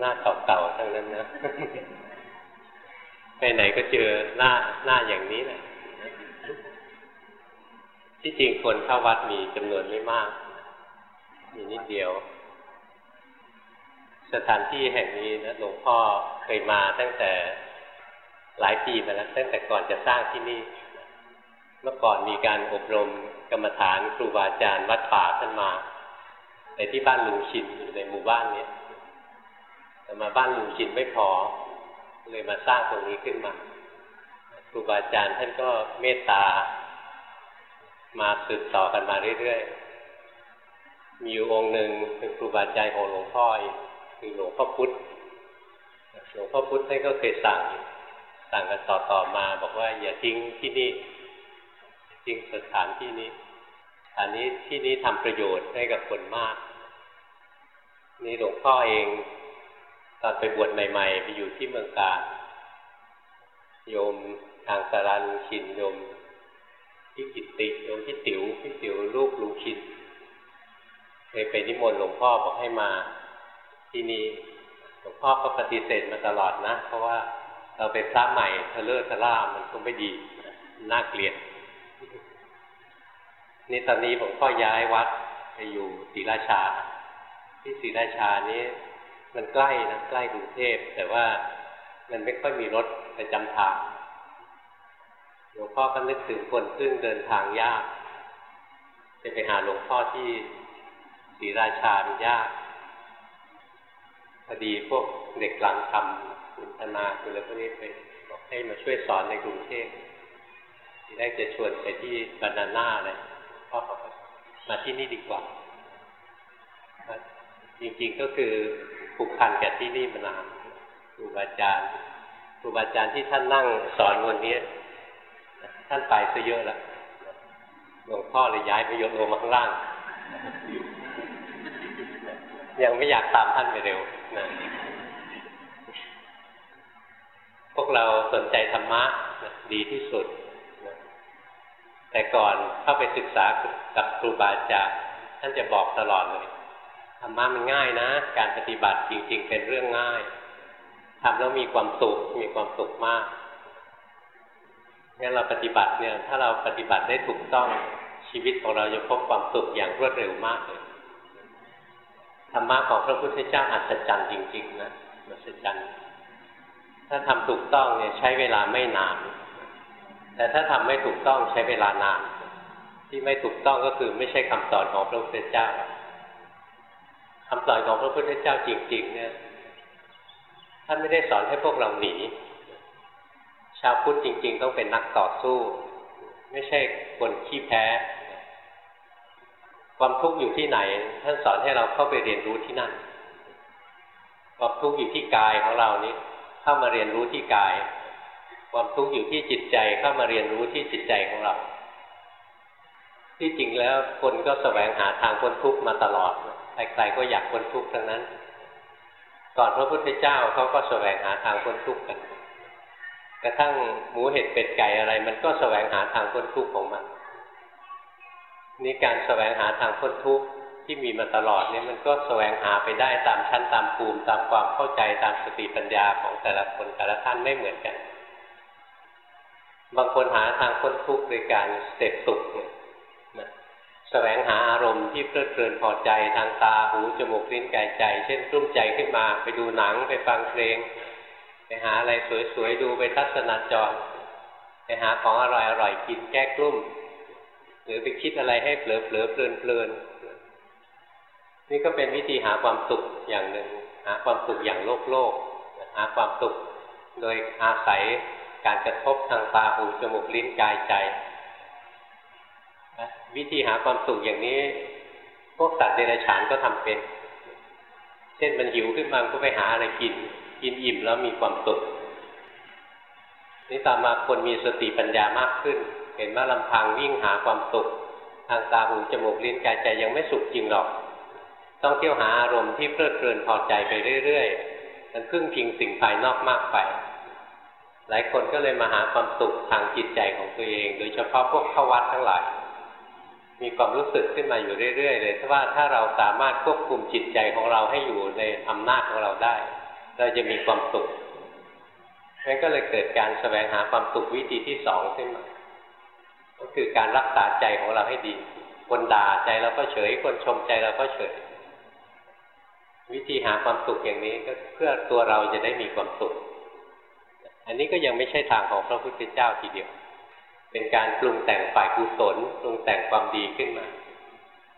หน้าเก่าๆทั้งนั้นนะไปไหนก็เจอหน้าหน้าอย่างนี้แหละที่จริงคนเข้าวัดมีจำนวนไม่มาก มีนิดเดียว สถานที่แห่งนี้นะหลวงพ่อเคยมาตั้งแต่หลายปีมาแล้วตั้งแต่ก่อนจะสร้างที่นี่ เมื่อก่อนมีการอบรมกรรมฐานครูบาอาจารย์วัดป่าท่านมา ในที่บ้านลุงชินอยู่ในหมู่บ้านนี้ แต่มาบ้านลุงชินไม่พอ เลยมาสร้างตรงนี้ขึ้นมาครูบาอาจารย์ท่านก็เมตตา มาสืบต่อกันมาเรื่อยๆ มีอยู่องค์หนึ่งเป็นครูบาอาจารย์ของหลวงพ่อคือหลวงพ่อพุธหลวงพ่อพุธท่านก็เคยสั่งสั่งกันต่อๆมา บอกว่าอย่าทิ้งที่นี่ทิ้งสถานที่นี้อันนี้ที่นี้ทำประโยชน์ให้กับคนมาก นี่หลวงพ่อเอง ตอนไปบวชใหม่ ๆ ไปอยู่ที่เมืองกาโยมทางสารันชินโยมที่กิตติโยมที่ติ๋วที่ติ๋วลูกลุงชินเคยไปนิมนต์หลวงพ่อบอกให้มา ที่นี่หลวงพ่อก็ปฏิเสธมาตลอดนะ เพราะว่าเราเป็นพระใหม่ทะเลอทะล่ามันก็ไม่ดีน่าเกลียด นี่ตอนนี้ผมก็ย้ายวัดไปอยู่ศรีราชา ที่ศรีราชานี้ มันใกล้นะใกล้กรุงเทพแต่ว่ามันไม่ค่อยมีรถประจำทางหลวงพ่อก็นึกถึงคนซึ่งเดินทางยากจะไปหาหลวงพ่อที่ศรีราชามันยากพอดีพวกเด็กหลังทำคุณธนาคุณอะไรพวกนี้ไปบอกให้มาช่วยสอนในกรุงเทพทีแรกจะชวนไปที่บานาน่าเลยพ่อมาที่นี่ดีกว่า จริงๆก็คือ ผูกพันกับที่นี่มานานครูบาอาจารย์ครูบาอาจารย์ที่ท่านนั่งสอนวันนี้ ท่านไปซะเยอะแล้วหลวงพ่อเลยย้ายไปยกลงมาข้างล่าง ยังไม่อยากตามท่านไปเร็วนะพวกเราสนใจธรรมะดีที่สุดแต่ก่อนเข้าไปศึกษากับครูบาอาจารย์ท่านจะบอกตลอดเลย ธรรมะมันง่ายนะ การปฏิบัติจริง ๆ เป็นเรื่องง่ายทำแล้วมีความสุขมีความสุขมากงั้นเราปฏิบัติเนี่ย ถ้าเราปฏิบัติได้ถูกต้องชีวิตของเราจะพบความสุขอย่างรวดเร็วมากเลยธรรมะของพระพุทธเจ้าอัศจรรย์จริง ๆ นะอัศจรรย์ถ้าทำถูกต้องเนี่ยใช้เวลาไม่นาน แต่ถ้าทำไม่ถูกต้องใช้เวลานาน ที่ไม่ถูกต้องก็คือไม่ใช่คำสอนของพระพุทธเจ้า คำสอนของพระพุทธเจ้าจริง ๆ เนี่ยท่านไม่ได้สอนให้พวกเราหนี ชาวพุทธจริง ๆ ต้องเป็นนักต่อสู้ ไม่ใช่คนขี้แพ้ ความทุกข์อยู่ที่ไหน ท่านสอนให้เราเข้าไปเรียนรู้ที่นั่น ความทุกข์อยู่ที่กายของเรานี้ เข้ามาเรียนรู้ที่กาย ความทุกข์อยู่ที่จิตใจเข้ามาเรียนรู้ที่จิตใจของเรา ที่จริงแล้วคนก็แสวงหาทางพ้นทุกข์มาตลอดใครๆก็อยากพ้นทุกข์ทั้งนั้น ก่อนพระพุทธเจ้าเขาก็แสวงหาทางพ้นทุกข์กัน กระทั่งหมูเห็ดเป็ดไก่อะไร มันก็แสวงหาทางพ้นทุกข์ของมันนี่การแสวงหาทางพ้นทุกข์ที่มีมาตลอดเนี่ยมันก็แสวงหาไปได้ตามชั้นตามภูมิตามความเข้าใจตามสติปัญญาของแต่ละคนแต่ละท่านไม่เหมือนกัน บางคนหาทางพ้นทุกข์โดยการเสพสุขเนี่ย แสวงหาอารมณ์ที่เพลิดเพลินพอใจทางตาหูจมูกลิ้นกายใจ เช่นรุ่มใจขึ้นมาไปดูหนังไปฟังเพลง ไปหาอะไรสวยๆดูไปทัศนจร ไปหาของอร่อยๆกินแก้กลุ้มหรือไปคิดอะไรให้เผลอๆเพลินๆนี่ก็เป็นวิธีหาความสุขอย่างหนึ่ง หาความสุขอย่างโลกโลกหาความสุขโดยอาศัยการกระทบทางตาหูจมูกลิ้นกายใจ วิธีหาความสุขอย่างนี้ พวกสัตว์เดรัจฉานก็ทำเป็น เช่นมันหิวขึ้นมาก็ไปหาอะไรกิน กินอิ่มแล้วมีความสุขนี่ตามมาคนมีสติปัญญามากขึ้น เห็นว่าลำพังวิ่งหาความสุข ทางตาหูจมูกลิ้นกายใจยังไม่สุขจริงหรอก ต้องเที่ยวหาอารมณ์ที่เพลิดเพลินพอใจไปเรื่อยๆมันพึ่งพิงสิ่งภายนอกมากไป หลายคนก็เลยมาหาความสุขทางจิตใจของตัวเอง โดยเฉพาะพวกเข้าวัดทั้งหลาย มีความรู้สึกขึ้นมาอยู่เรื่อยๆเลยว่าถ้าเราสามารถควบคุมจิตใจของเราให้อยู่ในอำนาจของเราได้ เราจะมีความสุขงั้นก็เลยเกิดการแสวงหาความสุขวิธีที่สองขึ้นมา ก็คือการรักษาใจของเราให้ดี คนด่าใจเราก็เฉย คนชมใจเราก็เฉย วิธีหาความสุขอย่างนี้ก็เพื่อตัวเราจะได้มีความสุข อันนี้ก็ยังไม่ใช่ทางของพระพุทธเจ้าทีเดียว เป็นการปรุงแต่งฝ่ายกุศลปรุงแต่งความดีขึ้นมา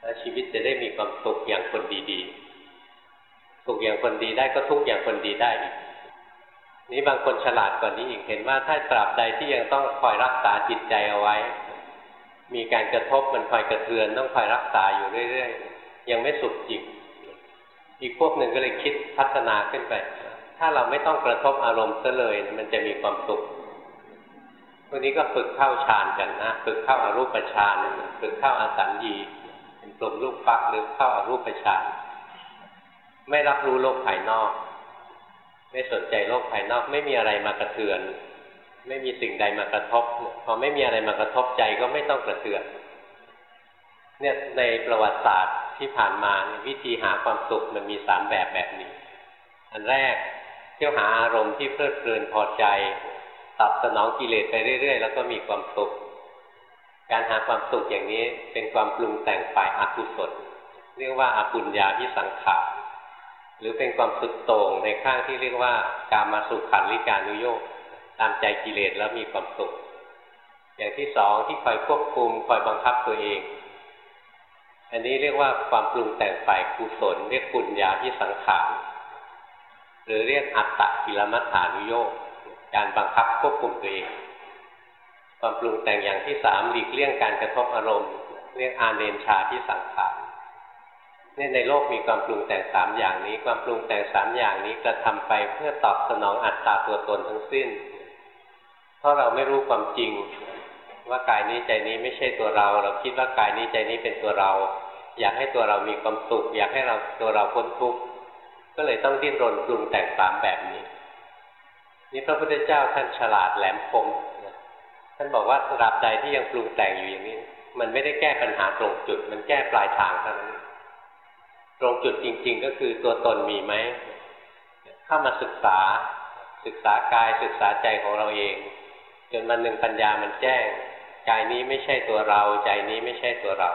แล้วชีวิตจะได้มีความสุขอย่างคนดีๆสุขอย่างคนดีได้ก็ทุกอย่างคนดีได้อีกนี้บางคนฉลาดกว่านี้อีกเห็นว่าถ้าตราบใดที่ยังต้องคอยรักษาจิตใจเอาไว้ มีการกระทบมันคอยกระเทือนต้องคอยรักษาอยู่เรื่อยๆ ยังไม่สุขจริงอีกพวกหนึ่งก็เลยคิดพัฒนาขึ้นไป ถ้าเราไม่ต้องกระทบอารมณ์ซะเลย มันจะมีความสุข วันนี้ก็ฝึกเข้าฌานกันนะ ฝึกเข้าอารูปฌาน ฝึกเข้าอาสัญญีเป็นกลุ่มลูกฟักหรือเข้าอารูปฌาน ไม่รับรู้โลกภายนอก ไม่สนใจโลกภายนอก ไม่มีอะไรมากระเทือน ไม่มีสิ่งใดมากระทบ พอไม่มีอะไรมากระทบใจก็ไม่ต้องกระเทือน เนี่ยในประวัติศาสตร์ที่ผ่านมาวิธีหาความสุขมันมีสามแบบแบบนี้ อันแรกเที่ยวหาอารมณ์ที่เพลิดเพลินพอใจ ตอบสนองกิเลสไปเรื่อย ๆ แล้วก็มีความสุข การหาความสุขอย่างนี้เป็นความปรุงแต่งฝ่ายอกุศลเรียกว่าอาปุญญาพิสังขารหรือเป็นความสุดโต่งในข้างที่เรียกว่า การมาสุขขันลิการนุโยกตามใจกิเลสแล้วมีความสุข อย่างที่สองที่คอยควบคุมคอยบังคับตัวเอง อันนี้เรียกว่าความปรุงแต่งฝ่ายกุศล เรียกปุญญาพิสังขารหรือเรียกอัตตะกิลมัฏฐานุโยก การบังคับควบคุมตัวเองความปรุงแต่งอย่างที่สามหลีกเลี่ยงการกระทบอารมณ์ เรียกอาเนนชาที่สังขารนี่ในโลกมีความปรุงแต่งสามอย่างนี้ ความปรุงแต่งสามอย่างนี้กระทำไปเพื่อตอบสนองอัตตาตัวตนทั้งสิ้น เพราะเราไม่รู้ความจริง ว่ากายนี้ใจนี้ไม่ใช่ตัวเรา เราคิดว่ากายนี้ใจนี้เป็นตัวเรา อยากให้ตัวเรามีความสุข อยากให้เราตัวเราพ้นทุกข์ก็เลยต้องดิ้นรนปรุงแต่งสามแบบนี้ นี่พระพุทธเจ้าท่านฉลาดแหลมคมท่านบอกว่าตราบใดที่ยังปรุงแต่งอยู่อย่างนี้ มันไม่ได้แก้ปัญหาตรงจุด มันแก้ปลายทางเท่านั้นตรงจุดจริง ๆ ก็คือตัวตนมีไหมเข้ามาศึกษาศึกษากายศึกษาใจของเราเอง จนมันหนึ่งปัญญามันแจ้งกายนี้ไม่ใช่ตัวเรา ใจนี้ไม่ใช่ตัวเรา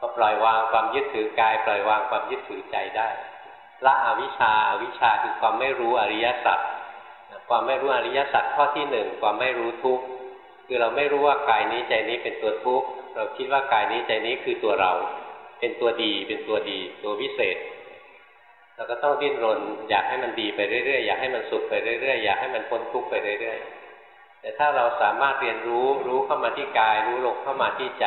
ก็ปล่อยวางความยึดถือกาย ปล่อยวางความยึดถือใจได้ละอวิชชาอาวิชชาคือความไม่รู้อริยสัจ ความไม่รู้อริยสัจข้อที่หนึ่งความไม่รู้ทุกข์คือเราไม่รู้ว่ากายนี้ใจนี้เป็นตัวทุกข์เราคิดว่ากายนี้ใจนี้คือตัวเรา เป็นตัวดี เป็นตัวดี ตัววิเศษเราก็ต้องดิ้นรน อยากให้มันดีไปเรื่อยๆอยากให้มันสุขไปเรื่อยๆอยากให้มันพ้นทุกข์ไปเรื่อยๆแต่ถ้าเราสามารถเรียนรู้รู้เข้ามาที่กาย รู้ลงเข้ามาที่ใจ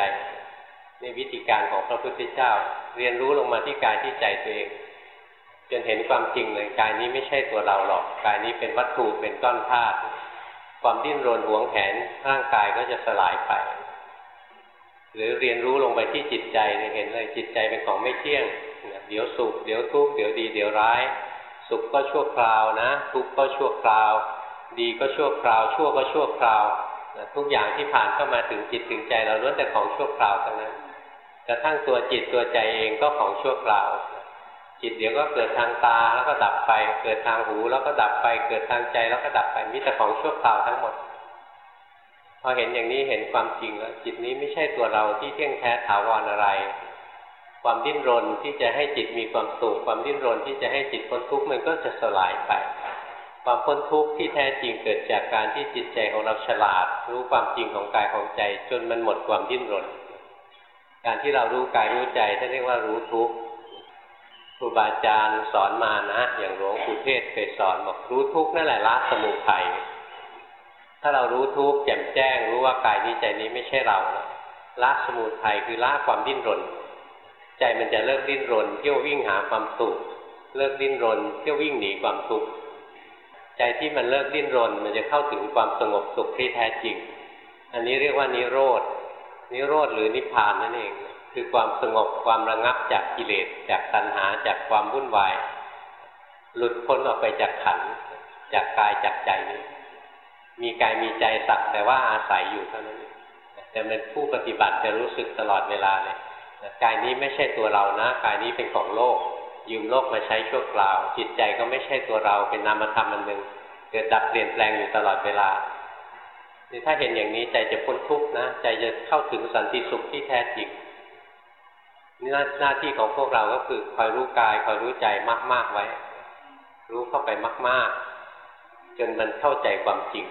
นี่วิธีการของพระพุทธเจ้า เรียนรู้ลงมาที่กายที่ใจตัวเอง จนเห็นความจริงเลยกายนี้ไม่ใช่ตัวเราหรอกกายนี้เป็นวัตถุเป็นก้อนธาตุความดิ้นรนหวงแหนร่างกายก็จะสลายไป หรือเรียนรู้ลงไปที่จิตใจเห็นเลยจิตใจเป็นของไม่เที่ยง เดี๋ยวสุขเดี๋ยวทุกข์เดี๋ยวดีเดี๋ยวร้าย สุขก็ชั่วคราวนะ ทุกข์ก็ชั่วคราว ดีก็ชั่วคราว ชั่วก็ชั่วคราวทุกอย่างที่ผ่านเข้ามาถึงจิตถึงใจเราล้วนแต่ของชั่วคราวทั้งนั้นกระทั่งตัวจิตตัวใจเองก็ของชั่วคราว จิตเดี๋ยวก็เกิดทางตาแล้วก็ดับไป เกิดทางหู แล้วก็ดับไป เกิดทางใจแล้วก็ดับไปมิแต่ของชั่วคราวทั้งหมด พอเห็นอย่างนี้เห็นความจริงแล้วจิตนี้ไม่ใช่ตัวเราที่เที่ยงแท้ถาวรอะไร ความดิ้นรนที่จะให้จิตมีความสุขความดิ้นรนที่จะให้จิตพ้นทุกข์มันก็จะสลายไป ความพ้นทุกข์ที่แท้จริงเกิดจากการที่จิตใจของเราฉลาด รู้ความจริงของกายของใจ จนมันหมดความดิ้นรน การที่เรารู้กายรู้ใจท่านเรียกว่ารู้ทุกข์ ครูบาอาจารย์สอนมานะ อย่างหลวงปู่เทศเคยสอนบอกรู้ทุกนั่นแหละละสมุทัยถ้าเรารู้ทุกข์แจ่มแจ้ง รู้ว่ากายนี้ใจนี้ไม่ใช่เราละสมุทัยคือละความดิ้นรน ใจมันจะเลิกดิ้นรนเที่ยววิ่งหาความสุขเลิกดิ้นรนเที่ยววิ่งหนีความทุกข์ใจที่มันเลิกดิ้นรน มันจะเข้าถึงความสงบสุขที่แท้จริง อันนี้เรียกว่านิโรธนิโรธหรือนิพพานนั่นเอง คือความสงบความระงับจากกิเลสจากตัณหาจากความวุ่นวาย หลุดพ้นออกไปจากขันจากกายจากใจนี้ มีกายมีใจสักแต่ว่าอาศัยอยู่เท่านั้นแต่เป็นผู้ปฏิบัติจะรู้สึกตลอดเวลาเลยกายนี้ไม่ใช่ตัวเรานะ กายนี้เป็นของโลก ยืมโลกมาใช้ชั่วคราว จิตใจก็ไม่ใช่ตัวเราเป็นนามธรรมอันหนึ่งเกิดดับเปลี่ยนแปลงอยู่ตลอดเวลานี่ถ้าเห็นอย่างนี้ใจจะพ้นทุกข์นะ ใจจะเข้าถึงสันติสุขที่แท้จริง นี่หน้าที่ของพวกเราก็คือคอยรู้กายคอยรู้ใจมาก ๆไว้ รู้เข้าไปมาก ๆ จนมันเข้าใจความจริง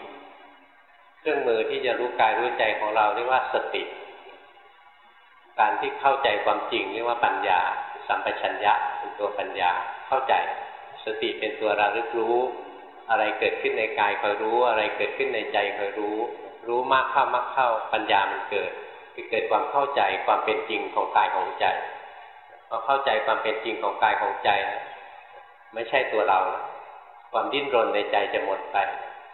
เครื่องมือที่จะรู้กายรู้ใจของเราเรียกว่าสติ การที่เข้าใจความจริงเรียกว่าปัญญา สัมปชัญญะเป็นตัวปัญญาเข้าใจ สติเป็นตัวระลึกรู้ อะไรเกิดขึ้นในกายคอยรู้ อะไรเกิดขึ้นในใจคอยรู้ รู้มากเข้ามากเข้าปัญญามันเกิด คือเกิดความเข้าใจความเป็นจริงของกายของใจพอเข้าใจความเป็นจริงของกายของใจนะไม่ใช่ตัวเราความดิ้นรนในใจจะหมดไป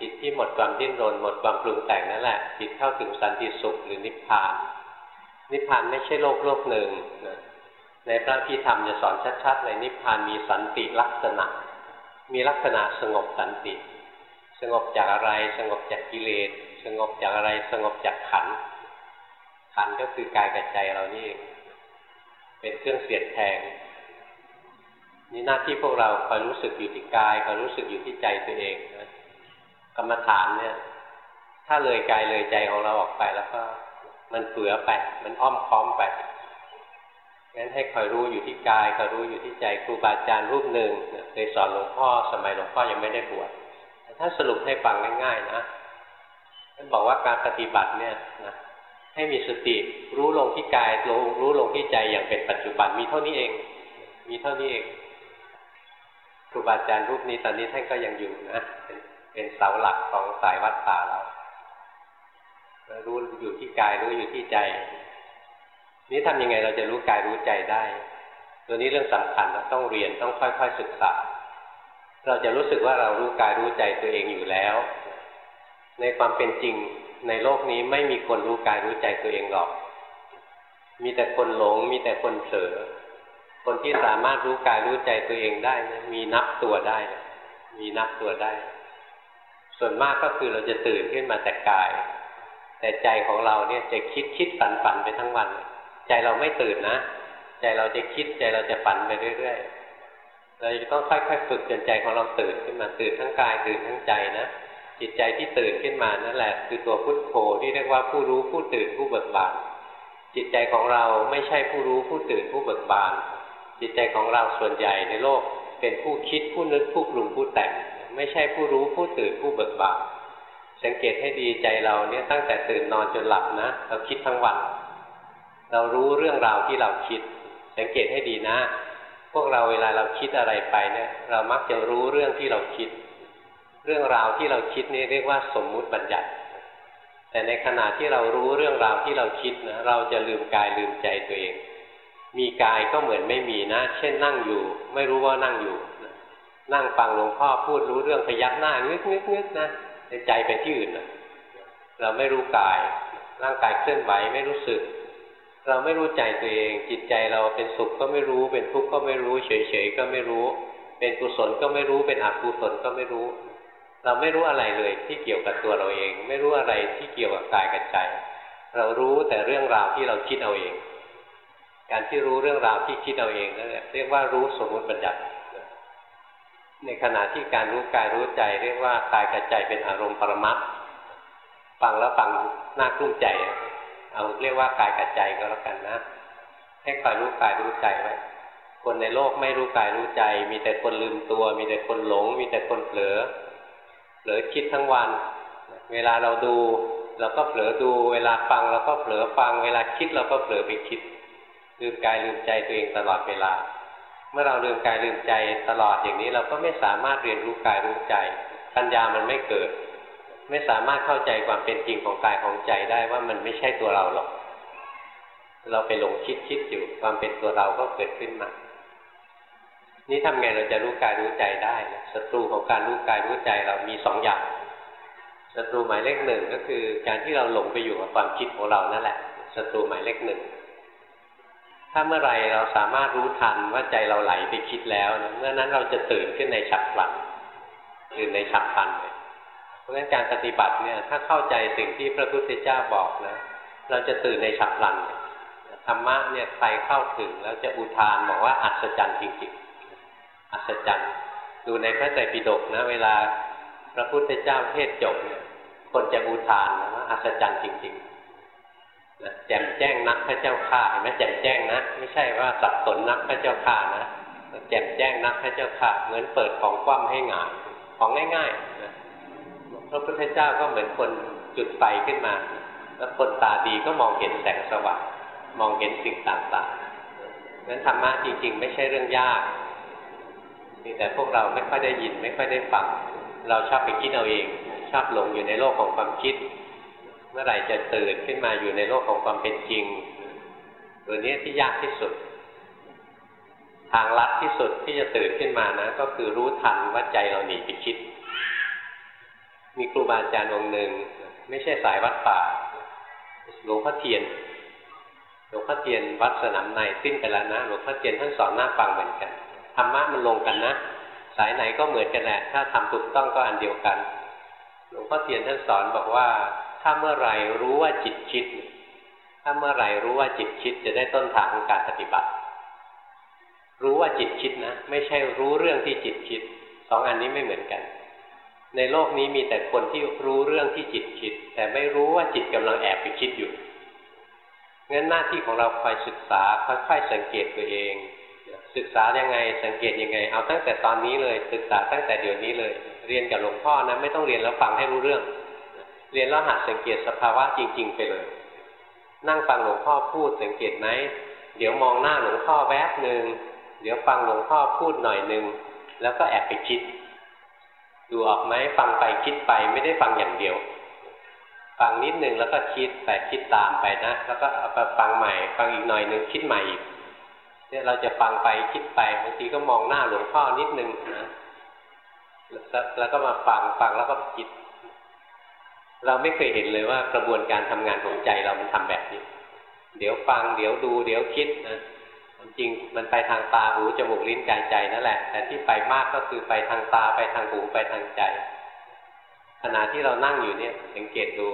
จิตที่หมดความดิ้นรนหมดความปรุงแต่งนั่นแหละจิตเข้าถึงสันติสุขหรือนิพพาน นิพพานไม่ใช่โลกโลกหนึ่งนะในพระพิธรรมจะสอนชัดๆเลยนิพพานมีสันติลักษณะ มีลักษณะสงบสันติ สงบจากอะไรสงบจากกิเลส สงบจากอะไรสงบจากขันธ์ ขันก็คือกายกับใจเรานี่เองเป็นเครื่องเสียดแทงนี่หน้าที่พวกเราคอยรู้สึกอยู่ที่กายคอยรู้สึกอยู่ที่ใจตัวเองนะกรรมฐานเนี่ย ถ้าเลยกายเลยใจของเราออกไปแล้วก็ มันเฟือไปมันอ้อมค้อมไปงั้นให้คอยรู้อยู่ที่กายคอยรู้อยู่ที่ใจครูบาอาจารย์รูปหนึ่งเคยสอนหลวงพ่อสมัยหลวงพ่อยังไม่ได้บวชถ้าสรุปให้ฟังง่ายๆนะท่านบอกว่าการปฏิบัติเนี่ยนะ ให้มีสติรู้ลงที่กายลงรู้ลงที่ใจอย่างเป็นปัจจุบันมีเท่านี้เอง มีเท่านี้เองครูบาอาจารย์รูปนี้ตอนนี้ท่านก็ยังอยู่นะเป็นเป็นเสาหลักของสายวัดป่าเรารู้อยู่ที่กายรู้อยู่ที่ใจ นี้ทำยังไงเราจะรู้กายรู้ใจได้ ตัวนี้เรื่องสำคัญเราต้องเรียนต้องค่อยๆศึกษา เราจะรู้สึกว่าเรารู้กายรู้ใจตัวเองอยู่แล้ว ในความเป็นจริงในโลกนี้ไม่มีคนรู้กายรู้ใจตัวเองหรอก มีแต่คนหลง มีแต่คนเผลอ คนที่สามารถรู้กายรู้ใจตัวเองได้นะมีนับตัวได้ มีนับตัวได้ ส่วนมากก็คือเราจะตื่นขึ้นมาแต่กาย แต่ใจของเราเนี่ยจะคิดคิดฝันฝันไปทั้งวัน ใจเราไม่ตื่นนะ ใจเราจะคิดใจเราจะฝันไปเรื่อยๆ เราจะต้องค่อยๆฝึกจนใจของเราตื่นขึ้นมาตื่นทั้งกายตื่นทั้งใจนะ จิตใจที่ตื่นขึ้นมานั่นแหละ คือตัวพุทโธที่เรียกว่าผู้รู้ผู้ตื่นผู้เบิกบาน จิตใจของเราไม่ใช่ผู้รู้ผู้ตื่นผู้เบิกบาน จิตใจของเราส่วนใหญ่ในโลก เป็นผู้คิดผู้นึกผู้ปรุงผู้แต่ง ไม่ใช่ผู้รู้ผู้ตื่นผู้เบิกบานสังเกตให้ดีใจเราเนี่ยตั้งแต่ตื่นนอนจนหลับนะ เราคิดทั้งวัน เรารู้เรื่องราวที่เราคิด สังเกตให้ดีนะ พวกเราเวลาเราคิดอะไรไปเนี่ย เรามักจะรู้เรื่องที่เราคิด เรื่องราวที่เราคิดนี่เรียกว่าสมมุติบัญญัติ แต่ในขณะที่เรารู้เรื่องราวที่เราคิดนะเราจะลืมกายลืมใจตัวเอง มีกายก็เหมือนไม่มีนะ เช่นนั่งอยู่ ไม่รู้ว่านั่งอยู่ นั่งฟังหลวงพ่อพูดรู้เรื่องพยักหน้างึกงึกงึกนะในใจไปที่อื่นนะเราไม่รู้กาย ร่างกายเคลื่อนไหวไม่รู้สึก เราไม่รู้ใจตัวเอง จิตใจเราเป็นสุขก็ไม่รู้ เป็นทุกข์ก็ไม่รู้ เฉยๆก็ไม่รู้ เป็นกุศลก็ไม่รู้ เป็นอกุศลก็ไม่รู้ เราไม่รู้อะไรเลยที่เกี่ยวกับตัวเราเอง ไม่รู้อะไรที่เกี่ยวกับกายกับใจ เรารู้แต่เรื่องราวที่เราคิดเอาเอง การที่รู้เรื่องราวที่คิดเอาเองนั่นแหละเรียกว่ารู้สมมติบัญญัติ ในขณะที่การรู้กายรู้ใจ เรียกว่ากายกับใจเป็นอารมณ์ปรมัตฟังแล้วฟังหน้ากลุ้มใจ เอาเรียกว่ากายกับใจก็แล้วกันนะให้คอยรู้กายรู้ใจไว้คนในโลกไม่รู้กายรู้ใจ มีแต่คนลืมตัว มีแต่คนหลง มีแต่คนเผลอ เผลอคิดทั้งวัน เวลาเราดูเราก็เผลอดู เวลาฟังเราก็เผลอฟัง เวลาคิดเราก็เผลอไปคิด ลืมกายลืมใจตัวเองตลอดเวลา เมื่อเราลืมกายลืมใจตลอดอย่างนี้ เราก็ไม่สามารถเรียนรู้กายรู้ใจปัญญามันไม่เกิด ไม่สามารถเข้าใจความเป็นจริงของกายของใจได้ว่ามันไม่ใช่ตัวเราหรอก เราไปหลงคิดคิดอยู่ความเป็นตัวเราก็เกิดขึ้นมา นี่ทำไงเราจะรู้กายรู้ใจได้ศัตรูของการรู้กายรู้ใจเรามีสองอย่างศัตรูหมายเลขหนึ่งก็คือ การที่เราหลงไปอยู่กับความคิดของเรานั่นแหละศัตรูหมายเลขหนึ่งถ้าเมื่อไรเราสามารถรู้ทันว่าใจเราไหลไปคิดแล้วเมื่อนั้นเราจะตื่นขึ้นในฉับพลันตื่นในฉับพลันเลยเพราะฉะนั้นการปฏิบัติเนี่ยถ้าเข้าใจสิ่งที่พระพุทธเจ้าบอกนะเราจะตื่นในฉับพลันธรรมะเนี่ยใครเข้าถึงแล้วจะอุทานบอกว่าอัศจรรย์จริงๆ อัศจรรย์ดูในพระไตรปิฎกนะ เวลาพระพุทธเจ้าเทศจบเนี่ยคนจะอุทานนะว่าอัศจรรย์จริงๆนะแจ่มแจ้งนักพระเจ้าข่าเห็นไหมแจ่มแจ้งนะ ไม่ใช่ว่าสับสนนักพระเจ้าข่านะแจ่มแจ้งนักพระเจ้าข่าเหมือนเปิดของคว่ำให้หงายของง่ายๆนะพระพุทธเจ้าก็เหมือนคนจุดไฟขึ้นมา แล้วคนตาดีก็มองเห็นแสงสว่างมองเห็นสิ่งต่างๆนั้นธรรมะจริงๆ ไม่ใช่เรื่องยาก แต่พวกเราไม่ค่อยได้ยินไม่ค่อยได้ฟังเราชอบไปคิดเอาเอง ชอบหลงอยู่ในโลกของความคิด เมื่อไหร่จะตื่นขึ้นมาอยู่ในโลกของความเป็นจริง ตัวนี้ที่ยากที่สุด ทางลัดที่สุดที่จะตื่นขึ้นมานะ ก็คือรู้ทันว่าใจเราหนีไปคิด มีครูบาอาจารย์องค์หนึ่ง ไม่ใช่สายวัดป่าหลวงพ่อเทียนหลวงพ่อเทียนวัดสนามในสิ้นไปแล้วนะหลวงพ่อเทียนท่านสอนหน้าฟังเหมือนกัน ธรรมะมันลงกันนะ สายไหนก็เหมือนกันแหละ ถ้าทำถูกต้องก็อันเดียวกัน หลวงพ่อเทียนท่านสอนบอกว่า ถ้าเมื่อไหร่รู้ว่าจิตคิด ถ้าเมื่อไหร่รู้ว่าจิตคิดจะได้ต้นทางของการปฏิบัติ รู้ว่าจิตคิดนะ ไม่ใช่รู้เรื่องที่จิตคิด สองอันนี้ไม่เหมือนกัน ในโลกนี้มีแต่คนที่รู้เรื่องที่จิตคิด แต่ไม่รู้ว่าจิตกำลังแอบไปคิดอยู่งั้นหน้าที่ของเราคอยศึกษาค่อยๆสังเกตตัวเอง ศึกษายังไงสังเกตยังไง เอาตั้งแต่ตอนนี้เลยศึกษาตั้งแต่เดี๋ยวนี้เลย เรียนกับหลวงพ่อนะไม่ต้องเรียนแล้วฟังให้รู้เรื่อง เรียนแล้วหัดสังเกตสภาวะจริง ๆ ไปเลย นั่งฟังหลวงพ่อพูดสังเกตไหมเดี๋ยวมองหน้าหลวงพ่อแวบหนึ่งเดี๋ยวฟังหลวงพ่อพูดหน่อยหนึ่งแล้วก็แอบไปคิด ดูออกไหมฟังไปคิดไปไม่ได้ฟังอย่างเดียว ฟังนิดหนึ่งแล้วก็คิดแต่คิดตามไปนะ แล้วก็ฟังใหม่ ฟังอีกหน่อยหนึ่งคิดใหม่อีก เนี่ยเราจะฟังไปคิดไปบางทีก็มองหน้าหลวงพ่อนิดนึงนะแล้วก็มาฟังฟังแล้วก็คิด เราไม่เคยเห็นเลยว่ากระบวนการทำงานของใจเรามันทำแบบนี้ เดี๋ยวฟังเดี๋ยวดู เดี๋ยวคิดนะจริงมันไปทางตาหูจมูกลิ้นกายใจนั่นแหละ แต่ที่ไปมากก็คือไปทางตาไปทางหูไปทางใจ ขณะที่เรานั่งอยู่เนี่ยสังเกตดู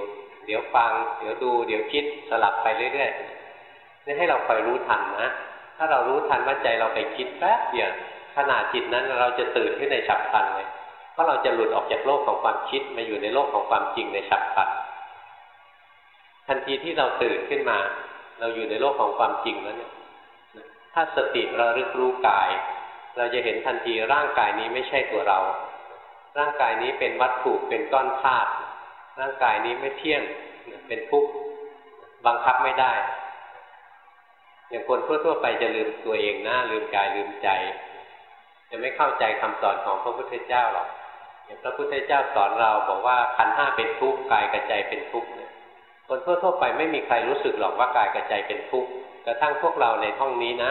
เดี๋ยวฟัง เดี๋ยวดู เดี๋ยวคิดสลับไปเรื่อยๆนี่ให้เราคอยรู้ทันนะ ถ้าเรารู้ทันว่าใจเราไปคิดแป๊บเดียวขณะจิตนั้นเราจะตื่นขึ้นในฉับพลันเลยเพราะเราจะหลุดออกจากโลกของความคิดมาอยู่ในโลกของความจริงในฉับพลันทันทีที่เราตื่นขึ้นมา เราอยู่ในโลกของความจริงแล้วเนี่ยถ้าสติเรารึกรู้กาย เราจะเห็นทันทีร่างกายนี้ไม่ใช่ตัวเรา ร่างกายนี้เป็นวัตถุเป็นก้อนธาตุร่างกายนี้ไม่เที่ยงเป็นทุกข์บังคับไม่ได้ อย่างคนทั่วๆไปจะลืมตัวเองนะลืมกายลืมใจ จะไม่เข้าใจคำสอนของพระพุทธเจ้าหรอกอย่างพระพุทธเจ้าสอนเราบอกว่าขันห้าเป็นทุกข์กายกับใจเป็นทุกข์คนทั่วๆไปไม่มีใครรู้สึกหรอกว่ากายกับใจเป็นทุกข์กระทั่งพวกเราในห้องนี้นะ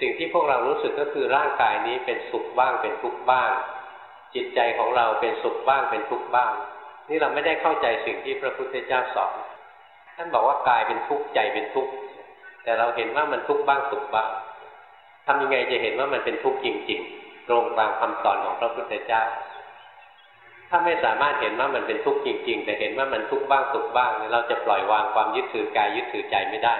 สิ่งที่พวกเรารู้สึกก็คือร่างกายนี้เป็นสุขบ้างเป็นทุกข์บ้าง จิตใจของเราเป็นสุขบ้างเป็นทุกข์บ้าง นี่เราไม่ได้เข้าใจสิ่งที่พระพุทธเจ้าสอนท่านบอกว่ากายเป็นทุกข์ใจเป็นทุกข์ แต่เราเห็นว่ามันทุกข์บ้างสุขบ้างทำยังไงจะเห็นว่ามันเป็นทุกข์จริง ๆ ตรงตามคำสอนของพระพุทธเจ้า ถ้าไม่สามารถเห็นว่ามันเป็นทุกข์จริง ๆ แต่เห็นว่ามันทุกข์บ้างสุขบ้างเราจะปล่อยวางความยึดถือกายยึดถือใจไม่ได้